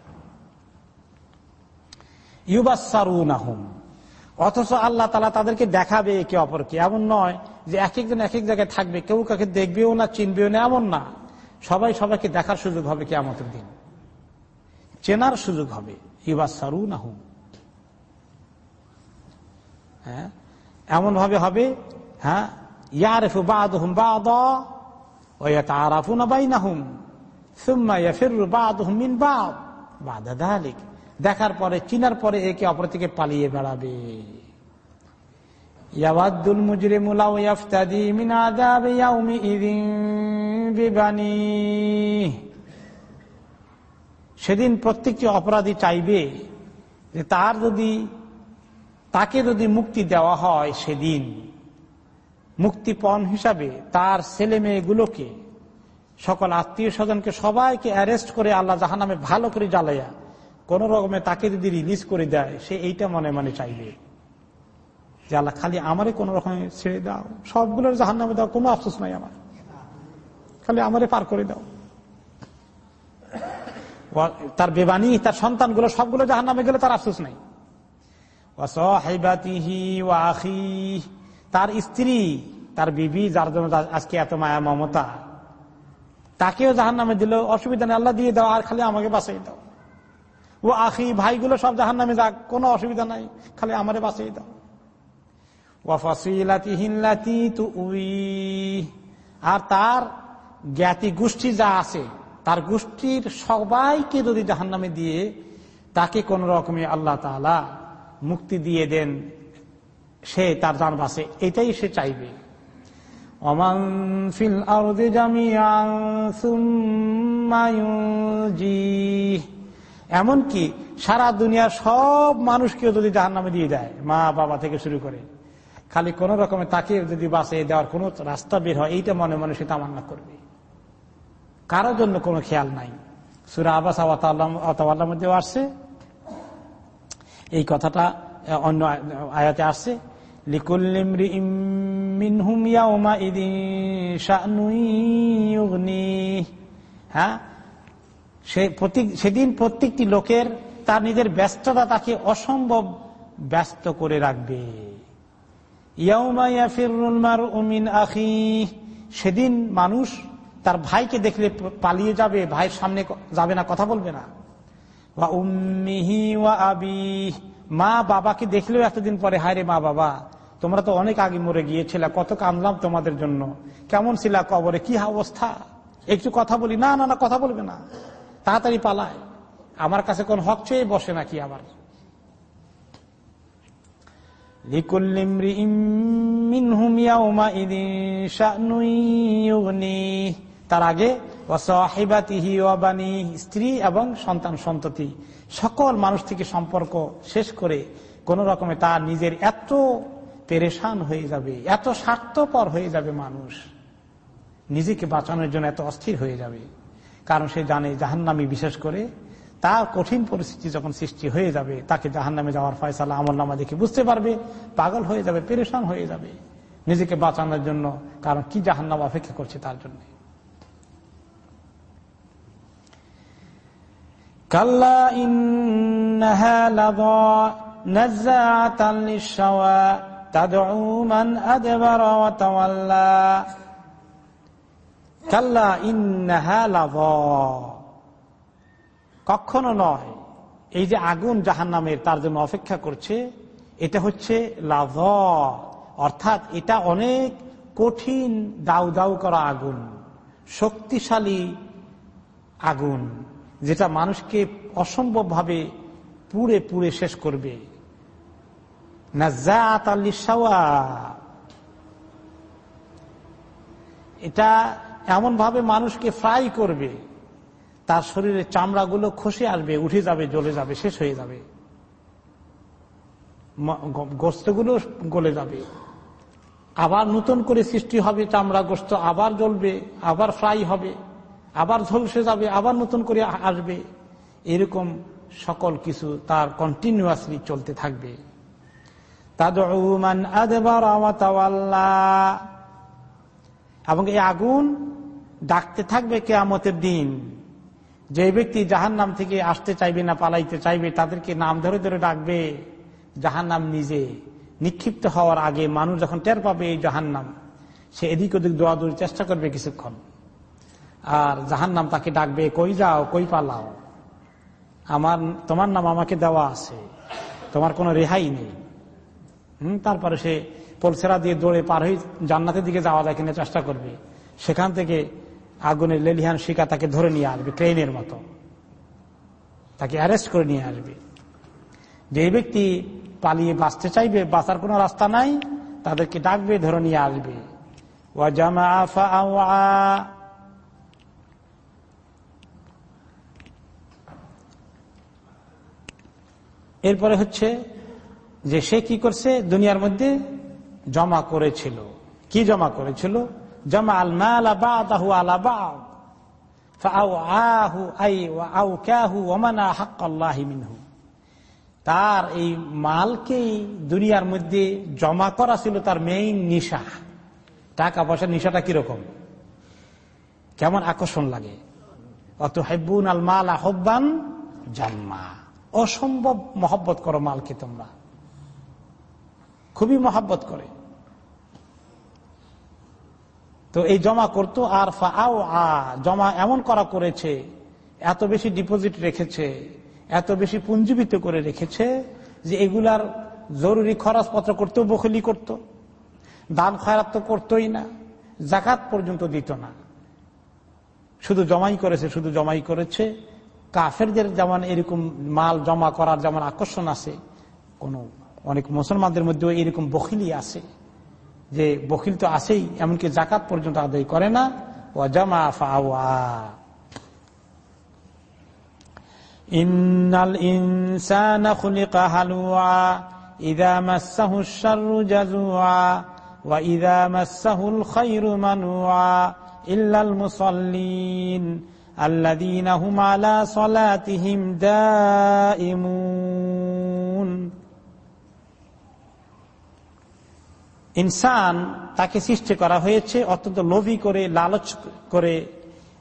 অথচ আল্লাহ তালা তাদেরকে দেখাবে একে অপরকে। এমন নয় যে এক একজন এক এক জায়গায় থাকবে। কেউ কাকে দেখবেও না, চিনবেও না, এমন না। সবাই সবাইকে দেখার সুযোগ হবে কেমতের দিন। চেনার সুযোগ হবে। ইবাসারু না হুম হ্যাঁ? এমন ভাবে হবে হ্যাঁ? ইয়ারেফু বাদ হুম বাদ তারাফু না বাই না হুম দেখার পরে, চিনার পরে একে অপর থেকে পালিয়ে বেড়াবে। ইয়াবাদুল সেদিন প্রত্যেকটি অপরাধী চাইবে যে তার যদি, তাকে যদি মুক্তি দেওয়া হয় সেদিন। মুক্তিপণ হিসাবে তার ছেলে মেয়েগুলোকে সকল আত্মীয় স্বজনকে সবাইকে অ্যারেস্ট করে আল্লাহ জাহানামে ভালো করে জ্বালাইয়া কোন রকমে তাকে যদি রিলিজ করে দেয়, সে এইটা মনে মনে চাইবে যে আল্লাহ খালি আমারে কোন রকমে ছেড়ে দাও। সবগুলোর জাহান নামে দাও কোনো আফসোস নাই আমার। খালি আমারে পার করে দাও। তার বেবানি, তার সন্তানগুলো সবগুলো জাহান নামে গেলে তার আফসোস নাই। তার স্ত্রী, তার বিবি যার জন্য আজকে এত মায়া মমতা। তাকেও জাহান নামে দিল, অসুবিধা নেই, আল্লাহ দিয়ে দাও, আর খালি আমাকে বাঁচাই দাও। ও আখি, ভাইগুলো সব জাহান নামে যাক, কোনো অসুবিধা নাই, খালি আমারে বাঁচিয়ে দাও। আর তার জ্ঞাতি গোষ্ঠী যা আছে, তার গোষ্ঠীর সবাইকে যদি জাহান নামে দিয়ে, তাকে কোন রকমে আল্লাহ মুক্তি দিয়ে দেন, সে তার জান বাসে এটাই সে চাইবে। অমান ফিল আরদে জামিয়ান এমনকি সারা দুনিয়ার সব মানুষকেও যদি জাহান নামে দিয়ে দেয়, মা বাবা থেকে শুরু করে। খালি কোন রকমে তাকে যদি বাসে দেওয়ার কোন রাস্তা বের হয়, এইটা মনে মনে সে তামান্না করবে। কারোর জন্য কোনো খেয়াল নাই। সুরা আবাস আওয়াতার মধ্যেও আসছে। এই কথাটা অন্য আয়াতে আসছে। হ্যাঁ? সেদিন প্রত্যেকটি লোকের তার নিজের ব্যস্ততা তাকে অসম্ভব ব্যস্ত করে রাখবে। সেদিন মানুষ তার ভাইকে দেখলে পালিয়ে যাবে, ভাইয়ের সামনে যাবে না, কথা বলবে না। উম্মিহি ওয়া আবি। মা বাবাকে দেখলেও এতদিন পরে হায় রে মা বাবা। তোমরা তো অনেক আগে মরে গিয়েছিলে, কত কামলাম তোমাদের জন্য। কেমন ছিল কবরে, কি অবস্থা? একটু কথা বলি। না না না, কথা বলবে না। তাড়াতাড়ি পালায়। আমার কাছে কোন হক চেয়ে বসে নাকি আবার। তার আগে স্ত্রী এবং সন্তান সন্ততি। সকল মানুষ থেকে সম্পর্ক শেষ করে কোন রকমে তার নিজের এত পেরেশান হয়ে যাবে, এত স্বার্থপর হয়ে যাবে মানুষ, নিজেকে বাঁচানোর জন্য এত অস্থির হয়ে যাবে। কারণ সে জানে জাহান্নামি, বিশেষ করে তার কঠিন পরিস্থিতি যখন সৃষ্টি হয়ে যাবে, তাকে জাহান নামে যাওয়ার ফয়সালা আমল নামা দেখে বুঝতে পারবে, পাগল হয়ে যাবে, পেরেশান হয়ে যাবে নিজেকে বাঁচানোর জন্য। কারণ কি জাহান্নাম অপেক্ষা করছে তার জন্য? কাল্লা ইন্নাহা কখনো নয়। এই যে আগুন জাহান নামের তার জন্য অপেক্ষা করছে, এটা হচ্ছে লাভ। অর্থাৎ এটা অনেক কঠিন, দাউ দাউ করা আগুন, শক্তিশালী আগুন, যেটা মানুষকে অসম্ভবভাবে পুড়ে পুড়ে শেষ করবে। এটা এমন ভাবে মানুষকে ফ্রাই করবে, তার শরীরে চামড়াগুলো খসে আসবে, উঠে যাবে, জ্বলে যাবে, শেষ হয়ে যাবে। গোস্তগুলো গলে যাবে। আবার নতুন করে সৃষ্টি হবে চামড়া গোস্ত আবার জ্বলবে, আবার ফ্রাই হবে, আবার ঝলসে যাবে, আবার নতুন করে আসবে। এরকম সকল কিছু তার কন্টিনিউয়াসলি চলতে থাকবে। এবং এই আগুন ডাকতে থাকবে কেয়ামতের দিন। যে ব্যক্তি জাহান নাম থেকে আসতে চাইবে না, পালাইতে চাইবে, তাদেরকে নাম ধরে ধরে ডাকবে জাহান নাম নিজে। নিক্ষিপ্ত হওয়ার আগে মানুষ যখন টের পাবে এই জাহান নাম সে এদিক ওদিক দোয়া দৌড়াদৌড়ি চেষ্টা করবে কিছুক্ষণ। আর জাহান নাম তাকে ডাকবে, কই যাও, কই পালাও? আমার, তোমার নাম আমাকে দেওয়া আছে। তোমার কোনো রেহাই নেই। হম, তারপরে সে পলসেরা দিয়ে দৌড়ে পার হয়ে জান্নাতের দিকে যাওয়া যায় কিনা চেষ্টা করবে। সেখান থেকে আগুনের লেলিহান শিকা তাকে ধরে নিয়ে আসবে ট্রেনের মতো। তাকে অ্যারেস্ট করে নিয়ে আসবে। যে ব্যক্তি পালিয়ে বাঁচতে চাইবে, বাঁচার কোনো রাস্তা নাই, তাদেরকে ডাকবে, ধরে নিয়ে আসবে। এরপরে হচ্ছে যে সে কি করছে? দুনিয়ার মধ্যে জমা করেছিল। কি জমা করেছিল? জমা আল মাল আবাদাহু আলা বাদ। তার এই মালকেই দুনিয়ার মধ্যে জমা করা ছিল তার মেইন নিশা। টাকা পয়সা নিশাটা কীরকম? কেমন আকর্ষণ লাগে। অত হেব্বুন আল মাল আহ্বান জাম্মা অসম্ভব মহব্বত করো মালকে তোমরা। খুবই মহাব্বত করে। তো এই জমা করতো, আর আও আ, জমা এমন করা করেছে, এত বেশি ডিপোজিট রেখেছে, এত বেশি পুঞ্জীবিত করে রেখেছে, যে এগুলার জরুরি খরচপত্র করতেও বখলি করত। দান খয়াত তো করতোই না, জাকাত পর্যন্ত দিত না। শুধু জমাই করেছে, শুধু জমাই করেছে। কাফেরদের যেমন এরকম মাল জমা করার যেমন আকর্ষণ আছে, কোন অনেক মুসলমানদের মধ্যে এরকম বখিলি আছে। যে বখিল তো আসেই এমনকি জাকাত পর্যন্ত আদায় করে না। ও জামা ফাওয়া। ইন্নাল ইনসানা খুলিকা হালুয়া, ইদা মাসাহু শাররু জাজুয়া ওয়া ইদা মাসাহুল খায়রু মানুয়া, ইল্লাল মুসাল্লিন, আল্লাযীনা হুম আলা সলাতিহিম দাঈমুন। ইনসান তাকে সৃষ্টি করা হয়েছে অত্যন্ত লোভী করে, লালচ করে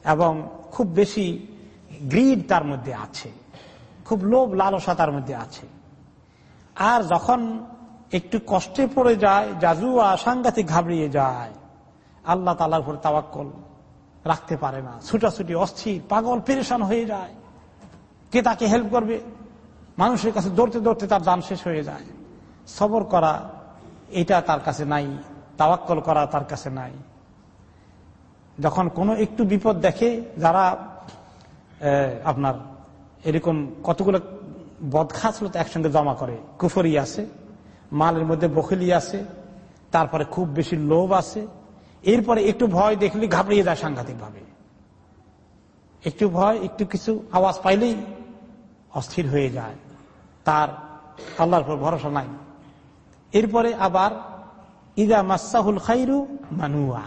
এবং খুব বেশি গ্রিড তার মধ্যে আছে। খুব লোভ, লালসা তার মধ্যে আছে। আর যখন একটু কষ্টে পড়ে যায়, জাজুয়া, সাংঘাতিক ঘাবড়িয়ে যায়, আল্লাহ তালার উপর তাওয়াক্কল রাখতে পারে না। ছুটাছুটি, অস্থির, পাগল, পেরেশান হয়ে যায়। কে তাকে হেল্প করবে? মানুষের কাছে দৌড়তে দৌড়তে তার দান শেষ হয়ে যায়। সবর করা এটা তার কাছে নাই, তাওয়াক্কল করা তার কাছে নাই। যখন কোনো একটু বিপদ দেখে যারা আপনার এরকম কতগুলো বদখাসলত একসঙ্গে জমা করে, কুফরি আছে, মালের মধ্যে বখলি আছে, তারপরে খুব বেশি লোভ আছে, এরপরে একটু ভয় দেখলে ঘাবড়িয়ে যায় সাংঘাতিক ভাবে একটু ভয়, একটু কিছু আওয়াজ পাইলেই অস্থির হয়ে যায়। তার আল্লাহর ভরসা নাই। এরপরে আবার, ইদা মাসাহুল খাইরু মানুয়া।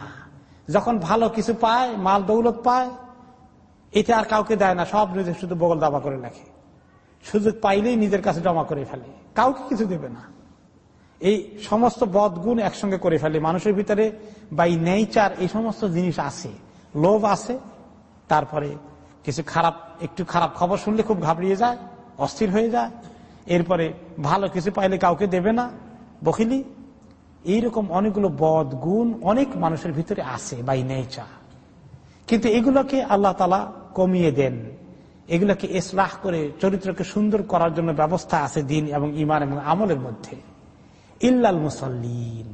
যখন ভালো কিছু পায়, মাল দৌলত পায়, এটা আর কাউকে দেয় না, সব নিজের শুধু বগল দাবা করে রাখে। সুযোগ পাইলেই নিজের কাছে জমা করে ফেলে, কাউকে কিছু দেবে না। এই সমস্ত বদগুণ একসঙ্গে করে ফেলে, মানুষের ভিতরে বাই নেচার এই সমস্ত জিনিস আছে, লোভ আছে, তারপরে কিছু খারাপ, একটু খারাপ খবর শুনলে খুব ঘাবড়িয়ে যায়, অস্থির হয়ে যায়, এরপরে ভালো কিছু পাইলে কাউকে দেবে না বকিলি এইরকম অনেকগুলো বদ গুণ অনেক মানুষের ভিতরে আছে বাই নেচা কিন্তু এগুলোকে আল্লাহ তালা কমিয়ে দেন। এগুলোকে ইসলাহ করে, চরিত্রকে সুন্দর করার জন্য ব্যবস্থা আছে দিন এবং ইমান এবং আমলের মধ্যে। ইল্লাল মুসল্লিন।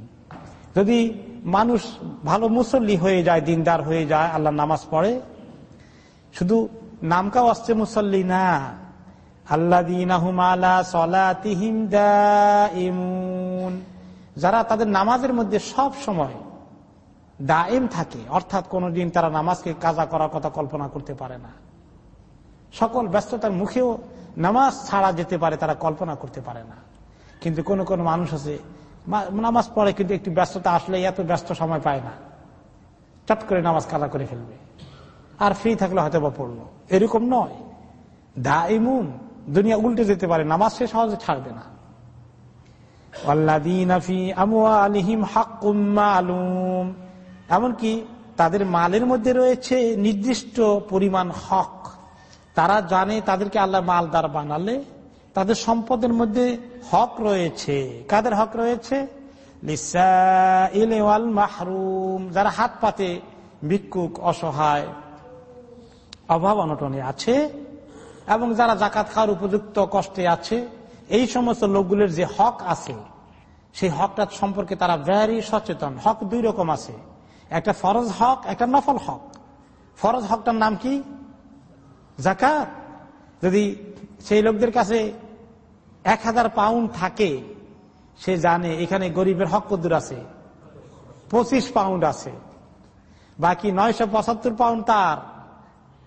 যদি মানুষ ভালো মুসল্লি হয়ে যায়, দিনদার হয়ে যায়, আল্লাহ নামাজ পড়ে, শুধু নামকাও আসছে মুসল্লি না। আল্লাহ যারা তাদের নামাজের মধ্যে সব সময় দায়েম থাকে, অর্থাৎ কোনদিন তারা নামাজকে কাজা করার কথা কল্পনা করতে পারে না। সকল ব্যস্ততার মুখেও নামাজ ছাড়া যেতে পারে তারা কল্পনা করতে পারে না। কিন্তু কোন কোন মানুষ আছে নামাজ পড়ে কিন্তু একটু ব্যস্ততা আসলে এত ব্যস্ত সময় পায় না। চট করে নামাজ কাজা করে ফেলবে। আর ফ্রি থাকলে হয়তো বা পড়ল। এরকম নয়। দা ইমুন দুনিয়া উল্টে যেতে পারে, নামাজ সে সহজে ছাড়বে না। এমনকি তাদের মালের মধ্যে রয়েছে নির্দিষ্ট পরিমাণ হক। তারা জানে তাদেরকে আল্লাহ মালদার বানালে। তাদের সম্পদের মধ্যে হক রয়েছে। কাদের হক রয়েছে? মাহরুম। যারা হাত পাতে ভিক্ষুক, অসহায়, অভাব অনটনে আছে এবং যারা জাকাত খাওয়ার উপযুক্ত কষ্টে আছে এই সমস্ত লোকগুলোর যে হক আছে, সেই হকটা সম্পর্কে তারা ভ্যারি সচেতন। হক দুই রকম আছে। একটা ফরজ হক, একটা নফল হক। ফরজ হকটার নাম কি? জাকাত যদি সেই লোকদের কাছে এক হাজার পাউন্ড থাকে, সে জানে এখানে গরিবের হক কদ্দুর আছে, পঁচিশ পাউন্ড আছে। বাকি নয়শো পঁচাত্তর পাউন্ড তার।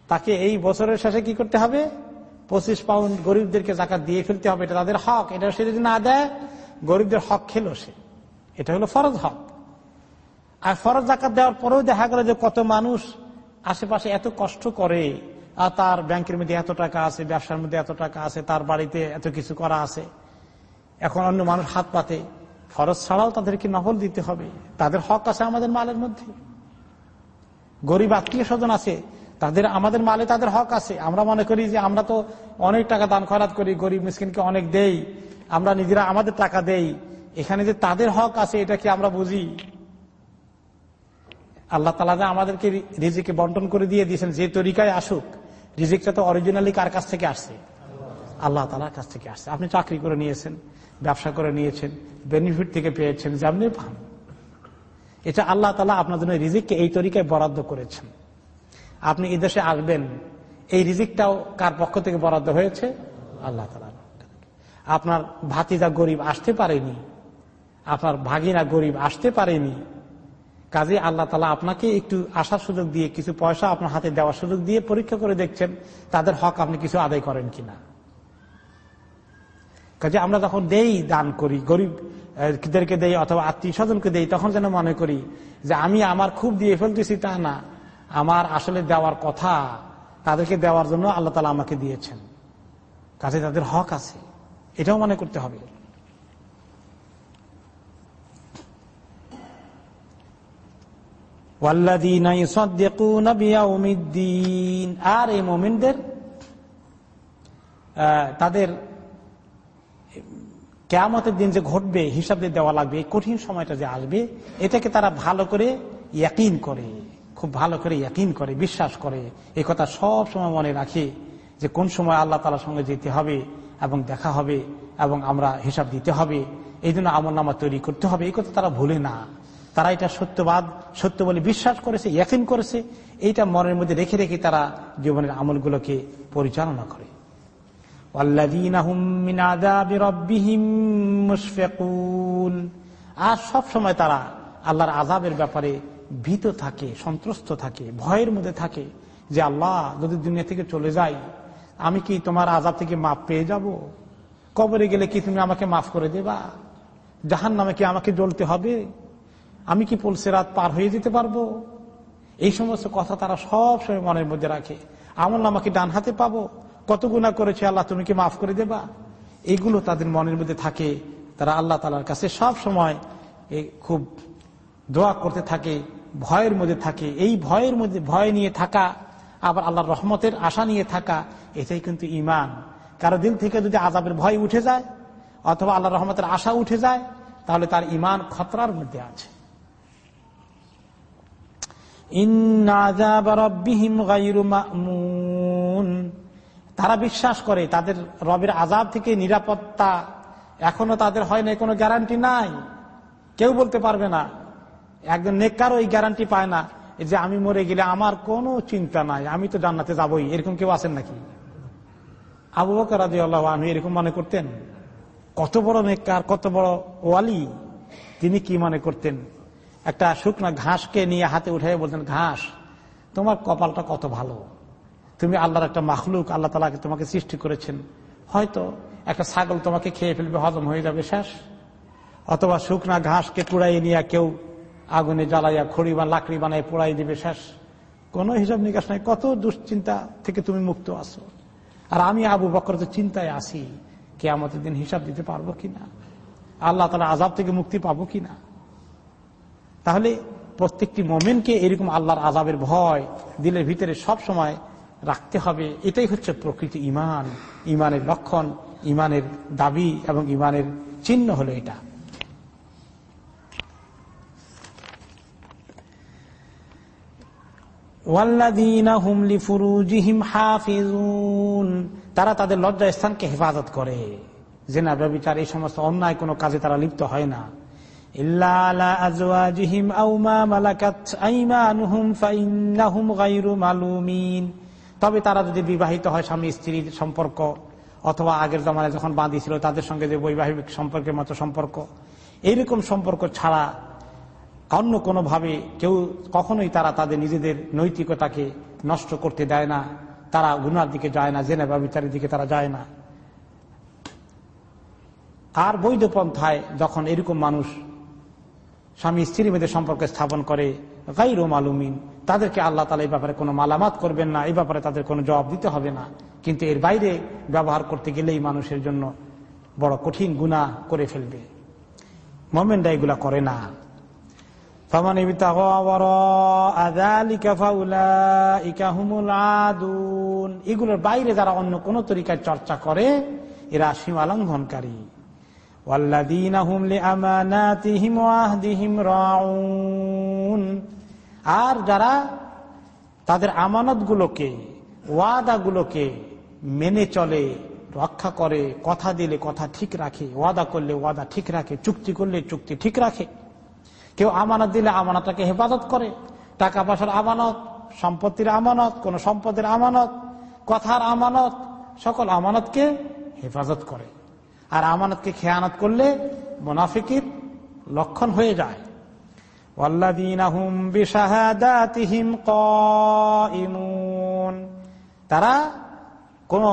তাকে এই বছরের শেষে কি করতে হবে? পঁচিশ পাউন্ড গরিবদেরকে জাকাত দিয়ে ফেলতে হবে, এটা তাদের হক, এটা সে যদি না দেয়, গরিবদের হক খেলো সে। এটা হলো ফরজ হক। আর ফরজ জাকাত দেওয়ার পরেও দেখা গেল যে কত মানুষ আশেপাশে এত কষ্ট করে, আর তার ব্যাংকের মধ্যে এত টাকা আছে, ব্যবসার মধ্যে এত টাকা আছে, তার বাড়িতে এত কিছু করা আছে। এখন অন্য মানুষ হাত পাতে। ফরজ ছাড়াও তাদেরকে নকল দিতে হবে। তাদের হক আছে আমাদের মালের মধ্যে। গরিব আত্মীয় স্বজন আছে। তাদের, আমাদের মালে তাদের হক আছে। আমরা মনে করি যে আমরা তো অনেক টাকা দান খরাত করি, গরিব মিসকিনকে অনেক দেই। আমরা নিজেরা আমাদের টাকা দেই। এখানে যে তাদের হক আছে, এটা কি আমরা বুঝি? আল্লাহ তালা যে আমাদেরকে রিজিকে বন্টন করে দিয়ে দিয়েছেন, যে তরিকায় আসুক, রিজিকটা তো অরিজিনালি কার কাছ থেকে আসছে? আল্লাহ তালার কাছ থেকে আসছে। আপনি চাকরি করে নিয়েছেন, ব্যবসা করে নিয়েছেন বেনিফিট থেকে পেয়েছেন, যেমনি পান। এটা আল্লাহ তালা আপনার জন্য রিজিককে এই তরিকায় বরাদ্দ করেছেন। আপনি এই দেশে আসবেন, এই রিজিকটাও কার পক্ষ থেকে বরাদ্দ হয়েছে? আল্লাহ তালা আপনার ভাতিজা গরিব আসতে পারেনি, আপনার ভাগিনা গরিব আসতে পারেনি, কাজে আল্লাহ তালা আপনাকে একটু আসার সুযোগ দিয়ে, কিছু পয়সা আপনার হাতে দেওয়ার সুযোগ দিয়ে পরীক্ষা করে দেখছেন, তাদের হক আপনি কিছু আদায় করেন কিনা। কাজে আমরা যখন দেই দান করি, গরিবদেরকে দেই অথবা আত্মীয় স্বজনকে দেই, তখন যেন মনে করি যে আমি আমার খুব দিয়ে ফেলতেছি তা না। আমার আসলে দেওয়ার কথা, তাদেরকে দেওয়ার জন্য আল্লাহ তালা আমাকে দিয়েছেন। কাজে তাদের হক আছে। এটাও মনে করতে হবে। আর এই মোমিনদের তাদের কেয়ামতের দিন যে ঘটবে, হিসাব দিয়ে দেওয়া লাগবে কঠিন সময়টা যে আসবে, এটাকে তারা ভালো করে ইয়াকিন করে। খুব ভালো করে ইয়াকিন করে, বিশ্বাস করে। এই কথা সব সময় মনে রাখে যে কোন সময় আল্লাহ তালার সঙ্গে যেতে হবে এবং দেখা হবে এবং আমরা হিসাব দিতে হবে। এই জন্য আমল নামা তৈরি করতে হবে। এই কথা তারা ভুলে না। তারা এটা সত্যবাদ, সত্য বলে বিশ্বাস করেছে, ইয়াকিন করেছে। এইটা মনের মধ্যে রেখে রেখে তারা জীবনের আমলগুলোকে পরিচালনা করে। আর সব সময় তারা আল্লাহর আজাবের ব্যাপারে ভীত থাকে, সন্ত্রস্ত থাকে, ভয়ের মধ্যে থাকে যে আল্লাহ, যদি দুনিয়া থেকে চলে যাই, আমি কি তোমার আজাব থেকে মাপ পেয়ে যাব? কবরে গেলে কি তুমি আমাকে মাফ করে দেবা? জাহান নামে কি আমাকে জ্বলতে হবে? আমি কি পলসে রাত পার হয়ে যেতে পারব? এই সমস্ত কথা তারা সব সময় মনের মধ্যে রাখে। আমল আমাকে ডান হাতে পাবো। কত গুণা করেছে আল্লাহ, তুমি কি মাফ করে দেবা? এগুলো তাদের মনের মধ্যে থাকে। তারা আল্লাহ তালার কাছে সব সময় খুব দোয়া করতে থাকে। ভয়ের মধ্যে থাকে, এই ভয়ের মধ্যে, ভয় নিয়ে থাকা, আবার আল্লাহর রহমতের আশা নিয়ে থাকা, এটাই কিন্তু ইমান কারও দিল থেকে যদি আজাবের ভয় উঠে যায়, অথবা আল্লাহ রহমতের আশা উঠে যায়, তাহলে তার ইমান খতরার মধ্যে আছে। তারা বিশ্বাস করে, তাদের রবের আজাব থেকে নিরাপত্তা এখনও তাদের হয় না কোনো গ্যারান্টি নাই। কেউ বলতে পারবে না। একজন নেককারও এই গ্যারান্টি পায় না যে আমি মরে গেলে আমার কোনো চিন্তা নাই, আমি তো জান্নাতে যাবই। এরকম কেউ আছেন নাকি? আবু বকর আল্লাহ আমি এরকম মনে করতেন, কত বড় নেককার, কত বড় ওয়ালি, তিনি কি মনে করতেন? একটা শুকনা ঘাসকে নিয়ে হাতে উঠে বলতেন, ঘাস, তোমার কপালটা কত ভালো। তুমি আল্লাহর একটা মাখলুক, আল্লাহ তালাকে তোমাকে সৃষ্টি করেছেন। হয়তো একটা ছাগল তোমাকে খেয়ে ফেলবে, হজম হয়ে যাবে, শেষ। অথবা শুকনা ঘাসকে কুড়াই নিয়ে কেউ আগুনে জ্বালাইয়া, খড়ি বা লাকড়ি বানায় পোড়াই দিবে, শেষ। কোন হিসাব নিকাশ নাই, কত দুশ্চিন্তা থেকে তুমি মুক্ত আছো। আর আমি আবু বকর তো চিন্তায় আসি কে আমাদের দিন হিসাব দিতে পারব কিনা? আল্লাহ তালা আজাব থেকে মুক্তি পাবো কিনা? তাহলে প্রত্যেকটি মোমেনকে এরকম আল্লাহর আজাবের ভয় দিলের ভিতরে সব সময় রাখতে হবে। এটাই হচ্ছে প্রকৃতি ইমান ইমানের লক্ষণ ইমানের দাবি এবং ইমানের চিহ্ন হলো এটা। তারা তাদের লজ্জা স্থানকে হেফাজত করে। জেনা ব্যবচার, এই সমস্ত অন্যায় কোনো কাজে তারা লিপ্ত হয় না। তবে তারা যদি বিবাহিত হয় স্বামী স্ত্রীর সম্পর্ক, অথবা আগের জমানায় যখন বাঁধিছিল তাদের সঙ্গে যে বৈবাহিক সম্পর্কের মতো সম্পর্ক এইরকম সম্পর্ক ছাড়া অন্য কোনোভাবে কেউ কখনোই তারা তাদের নিজেদের নৈতিকতাকে নষ্ট করতে দেয় না, তারা গুনার দিকে যায় না, জেনে বা বিচারের দিকে তারা যায় না। আর বৈধ পন্থায় যখন এরকম মানুষ স্বামী স্ত্রীর মধ্যে সম্পর্ক স্থাপন করে গাই মালুমিন, তাদেরকে আল্লাহ তালা এই ব্যাপারে কোনো মালামাত করবেন না, এই ব্যাপারে তাদের কোনো জবাব দিতে হবে না। কিন্তু এর বাইরে ব্যবহার করতে গেলেই মানুষের জন্য বড় কঠিন গুণা করে ফেলবে। মোমেন্ডা এগুলা করে না। এগুলোর বাইরে যারা অন্য কোন তরিকায় চর্চা করে, এরা সীমা লঙ্ঘনকারী আর যারা তাদের আমানত গুলোকে ওয়াদা গুলোকে মেনে চলে, রক্ষা করে, কথা দিলে কথা ঠিক রাখে, ওয়াদা করলে ওয়াদা ঠিক রাখে, চুক্তি করলে চুক্তি ঠিক রাখে কেউ আমানত দিলে আমানতটাকে হেফাজত করে। টাকা পয়সার আমানত, সম্পত্তির আমানত, কোন সম্পদের আমানত, কথার আমানত, সকল আমানতকে হেফাজত করে। আর আমানতকে খেয়ানত করলে মোনাফিকির লক্ষণ হয়ে যায়। তারা কোন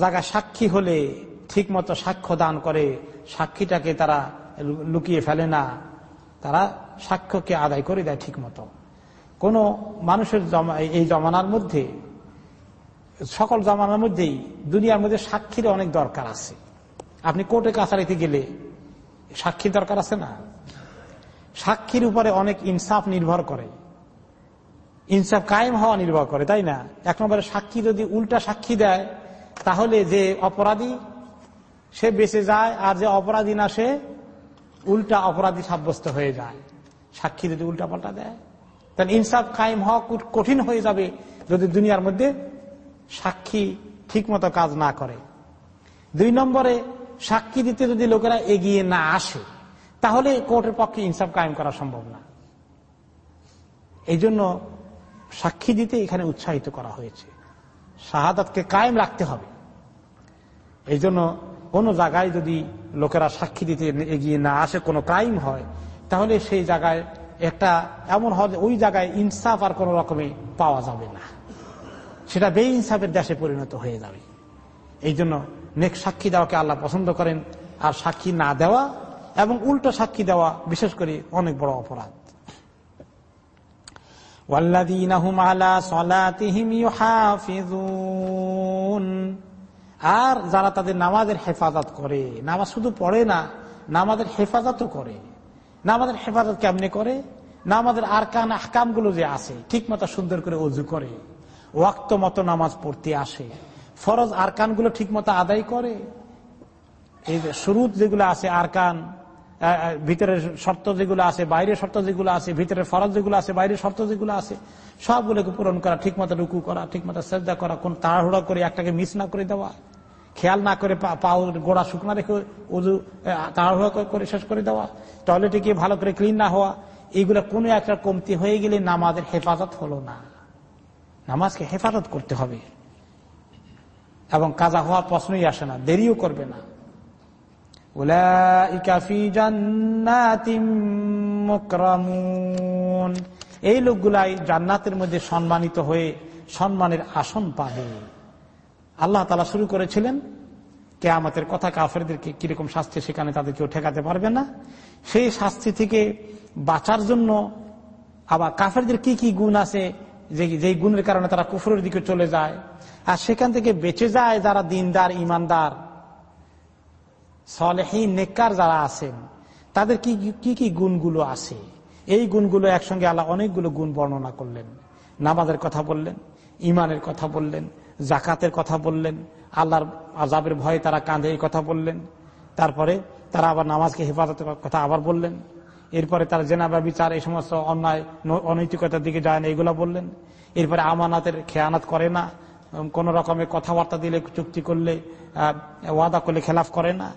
জায়গায় সাক্ষী হলে ঠিক মতো সাক্ষ্য দান করে, সাক্ষীটাকে তারা লুকিয়ে ফেলে না। তারা সাক্ষ্যকে আদায় করে দেয় ঠিক মতো কোন মানুষের এই জমানার মধ্যে, সকল জমানার মধ্যেই দুনিয়ার মধ্যে সাক্ষীর অনেক দরকার আছে। আপনি কোর্টে কাছারিতে গেলে সাক্ষীর দরকার আছে না? সাক্ষীর উপরে অনেক ইনসাফ নির্ভর করে। ইনসাফ কায়েম হওয়া নির্ভর করে, তাই না? এক নম্বরে সাক্ষী যদি উল্টা সাক্ষী দেয়, তাহলে যে অপরাধী সে বেঁচে যায় আর যে অপরাধী না সে উল্টা অপরাধী সাব্যস্ত হয়ে যায়। সাক্ষী যদি উল্টা পাল্টা দেয়। তাহলে ইনসাফ কায়েম হওয়া কঠিন হয়ে যাবে যদি দুনিয়ার মধ্যে সাক্ষী ঠিক মতো কাজ না করে। দুই নম্বরে, সাক্ষী দিতে যদি লোকেরা এগিয়ে না আসে, তাহলে কোর্টের পক্ষে ইনসাফ কায়েম করা সম্ভব না। এই জন্য সাক্ষী দিতে এখানে উৎসাহিত করা হয়েছে। শাহাদাতকে কায়েম রাখতে হবে। এই জন্য কোনো জায়গায় যদি লোকেরা সাক্ষী দিতে এগিয়ে না আসে, কোনো ক্রাইম হয়, তাহলে সেই জায়গায় একটা এমন হয় ওই জায়গায় ইনসাফ আর কোন রকমে পাওয়া যাবে না। সেটা বে ইনসাফের দেশে পরিণত হয়ে যাবে। এই জন্য নেক সাক্ষী দেওয়াকে আল্লাহ পছন্দ করেন, আর সাক্ষী না দেওয়া এবং উল্টো সাক্ষী দেওয়া বিশেষ করে অনেক বড় অপরাধ। আর যারা তাদের নামাজের হেফাজত করে, নামাজ শুধু পড়ে না, নামাজের হেফাজতও করে। নামাজের হেফাজত কেমনে করে? নামাজের আরকান কানগুলো যে আছে ঠিক মতো সুন্দর করে অজু করে ওয়াক্ত মতো নামাজ পড়তে আসে, ফরজ আরকানগুলো ঠিক মতো আদায় করে। এই শুরু যেগুলো আছে আরকান ভিতরের শর্ত যেগুলো আছে, বাইরের শর্ত যেগুলো আছে, ভিতরের ফরজ যেগুলো আছে, বাইরের শর্ত যেগুলো আছে, সবগুলোকে পূরণ করা ঠিক মতো রুকু করা ঠিক মতো শ্রদ্ধা করা, কোন তাড়াহুড়া করে একটাকে মিস না করে দেওয়া, খেয়াল না করে পাও গোড়া শুকনা রেখে উজু তাড়াহুড়া করে শেষ করে দেওয়া টয়লেটে গিয়ে ভালো করে ক্লিন না হওয়া এইগুলো কোনো একটা কমতি হয়ে গেলে নামাজের হেফাজত হলো না। নামাজকে হেফাজত করতে হবে। এবং কাজা হওয়ার প্রশ্নই আসে না, দেরিও করবে না। এই লোকগুলাই জান্নাতের মধ্যে সম্মানিত হয়ে সম্মানের আসন পাবে। আল্লাহ তালা শুরু করেছিলেন কে আমাদের কথা কাফেরদেরকে কীরকম শাস্তি সেখানে তাদের কেউ ঠেকাতে পারবে না। সেই শাস্তি থেকে বাঁচার জন্য আবার কাফেরদের কি কি গুণ আছে, যে যেই গুণের কারণে তারা কুফরের দিকে চলে যায়, আর সেখান থেকে বেঁচে যায় যারা দিনদার, ইমানদার সলেহীন, নেককার যারা আছেন, তাদের কি কি কি গুণগুলো আছে? এই গুণগুলো একসঙ্গে আল্লাহ অনেকগুলো গুণ বর্ণনা করলেন। নামাজের কথা বললেন ইমানের কথা বললেন জাকাতের কথা বললেন, আল্লাহর আজাবের ভয়ে তারা কাঁধে এই কথা বললেন। তারপরে তারা আবার নামাজকে হেফাজতের কথা আবার বললেন। এরপরে তারা জেনাবা বিচার, এই সমস্ত অন্যায়, অনৈতিকতার দিকে যায় না, এগুলো বললেন। এরপরে আমানাতের খেয়ানাত করে না, কোন রকমের কথাবার্তা দিলে, চুক্তি করলে ওয়াদা করলে, খেলাফ করে না।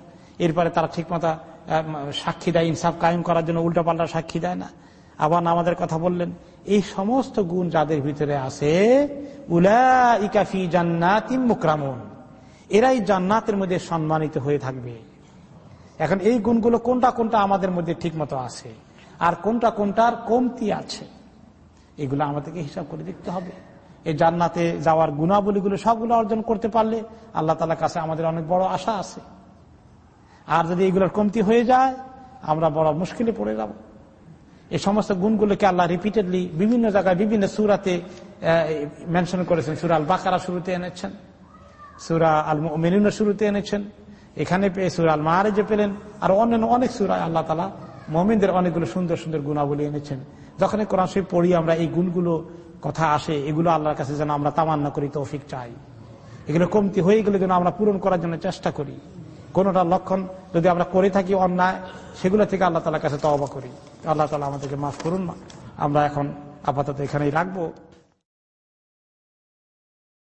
এরপরে তারা ঠিকমতো সাক্ষী দেয়, ইনসাফ কায়েম করার জন্য উল্টাপাল্টা সাক্ষী দেয় না। আবার আমাদের কথা বললেন, এই সমস্ত গুণ যাদের ভিতরে আছে উলা ইকাফি জান্নাতিম এরাই জান্নাতের মধ্যে সম্মানিত হয়ে থাকবে। এখন এই গুণগুলো কোনটা কোনটা আমাদের মধ্যে ঠিক মতো আছে? আর কোনটা কোনটার কমতি আছে? এগুলো আমাদেরকে হিসাব করে দেখতে হবে। এই জান্নাতে যাওয়ার গুণাবলীগুলো সবগুলো অর্জন করতে পারলে আল্লাহ তালার কাছে আমাদের অনেক বড় আশা আছে। আর যদি এগুলোর কমতি হয়ে যায়, আমরা বড় মুশকিলে পড়ে যাব। এই সমস্ত গুণগুলোকে আল্লাহ রিপিটেডলি বিভিন্ন জায়গায়, বিভিন্ন সুরাতে মেনশন করেছেন। সুরা আল বাকারা শুরুতে এনেছেন। সুরা আল মেনুনা শুরুতে এনেছেন। এখানে পেয়ে সুরা আল মাহারেজে পেলেন। আর অন্যান্য অনেক সুরায় আল্লাহ তালা মোমিনদের অনেকগুলো সুন্দর সুন্দর গুণাবলী এনেছেন। যখন কোরআন শরীফ পড়ি আমরা এই গুণগুলো, কথা আসে, এগুলো আল্লাহর কাছে যেন আমরা তামান্না করি, তৌফিক চাই। এগুলো কমতি হয়ে গেলে যেন আমরা পূরণ করার জন্য চেষ্টা করি। কোনটা লক্ষণ যদি আমরা করে থাকি অন্যায়, সেগুলো থেকে আল্লাহ তালার কাছে তবা করি। আল্লাহ তালা আমাদেরকে মাফ করুন না আমরা এখন আপাতত এখানেই রাখব।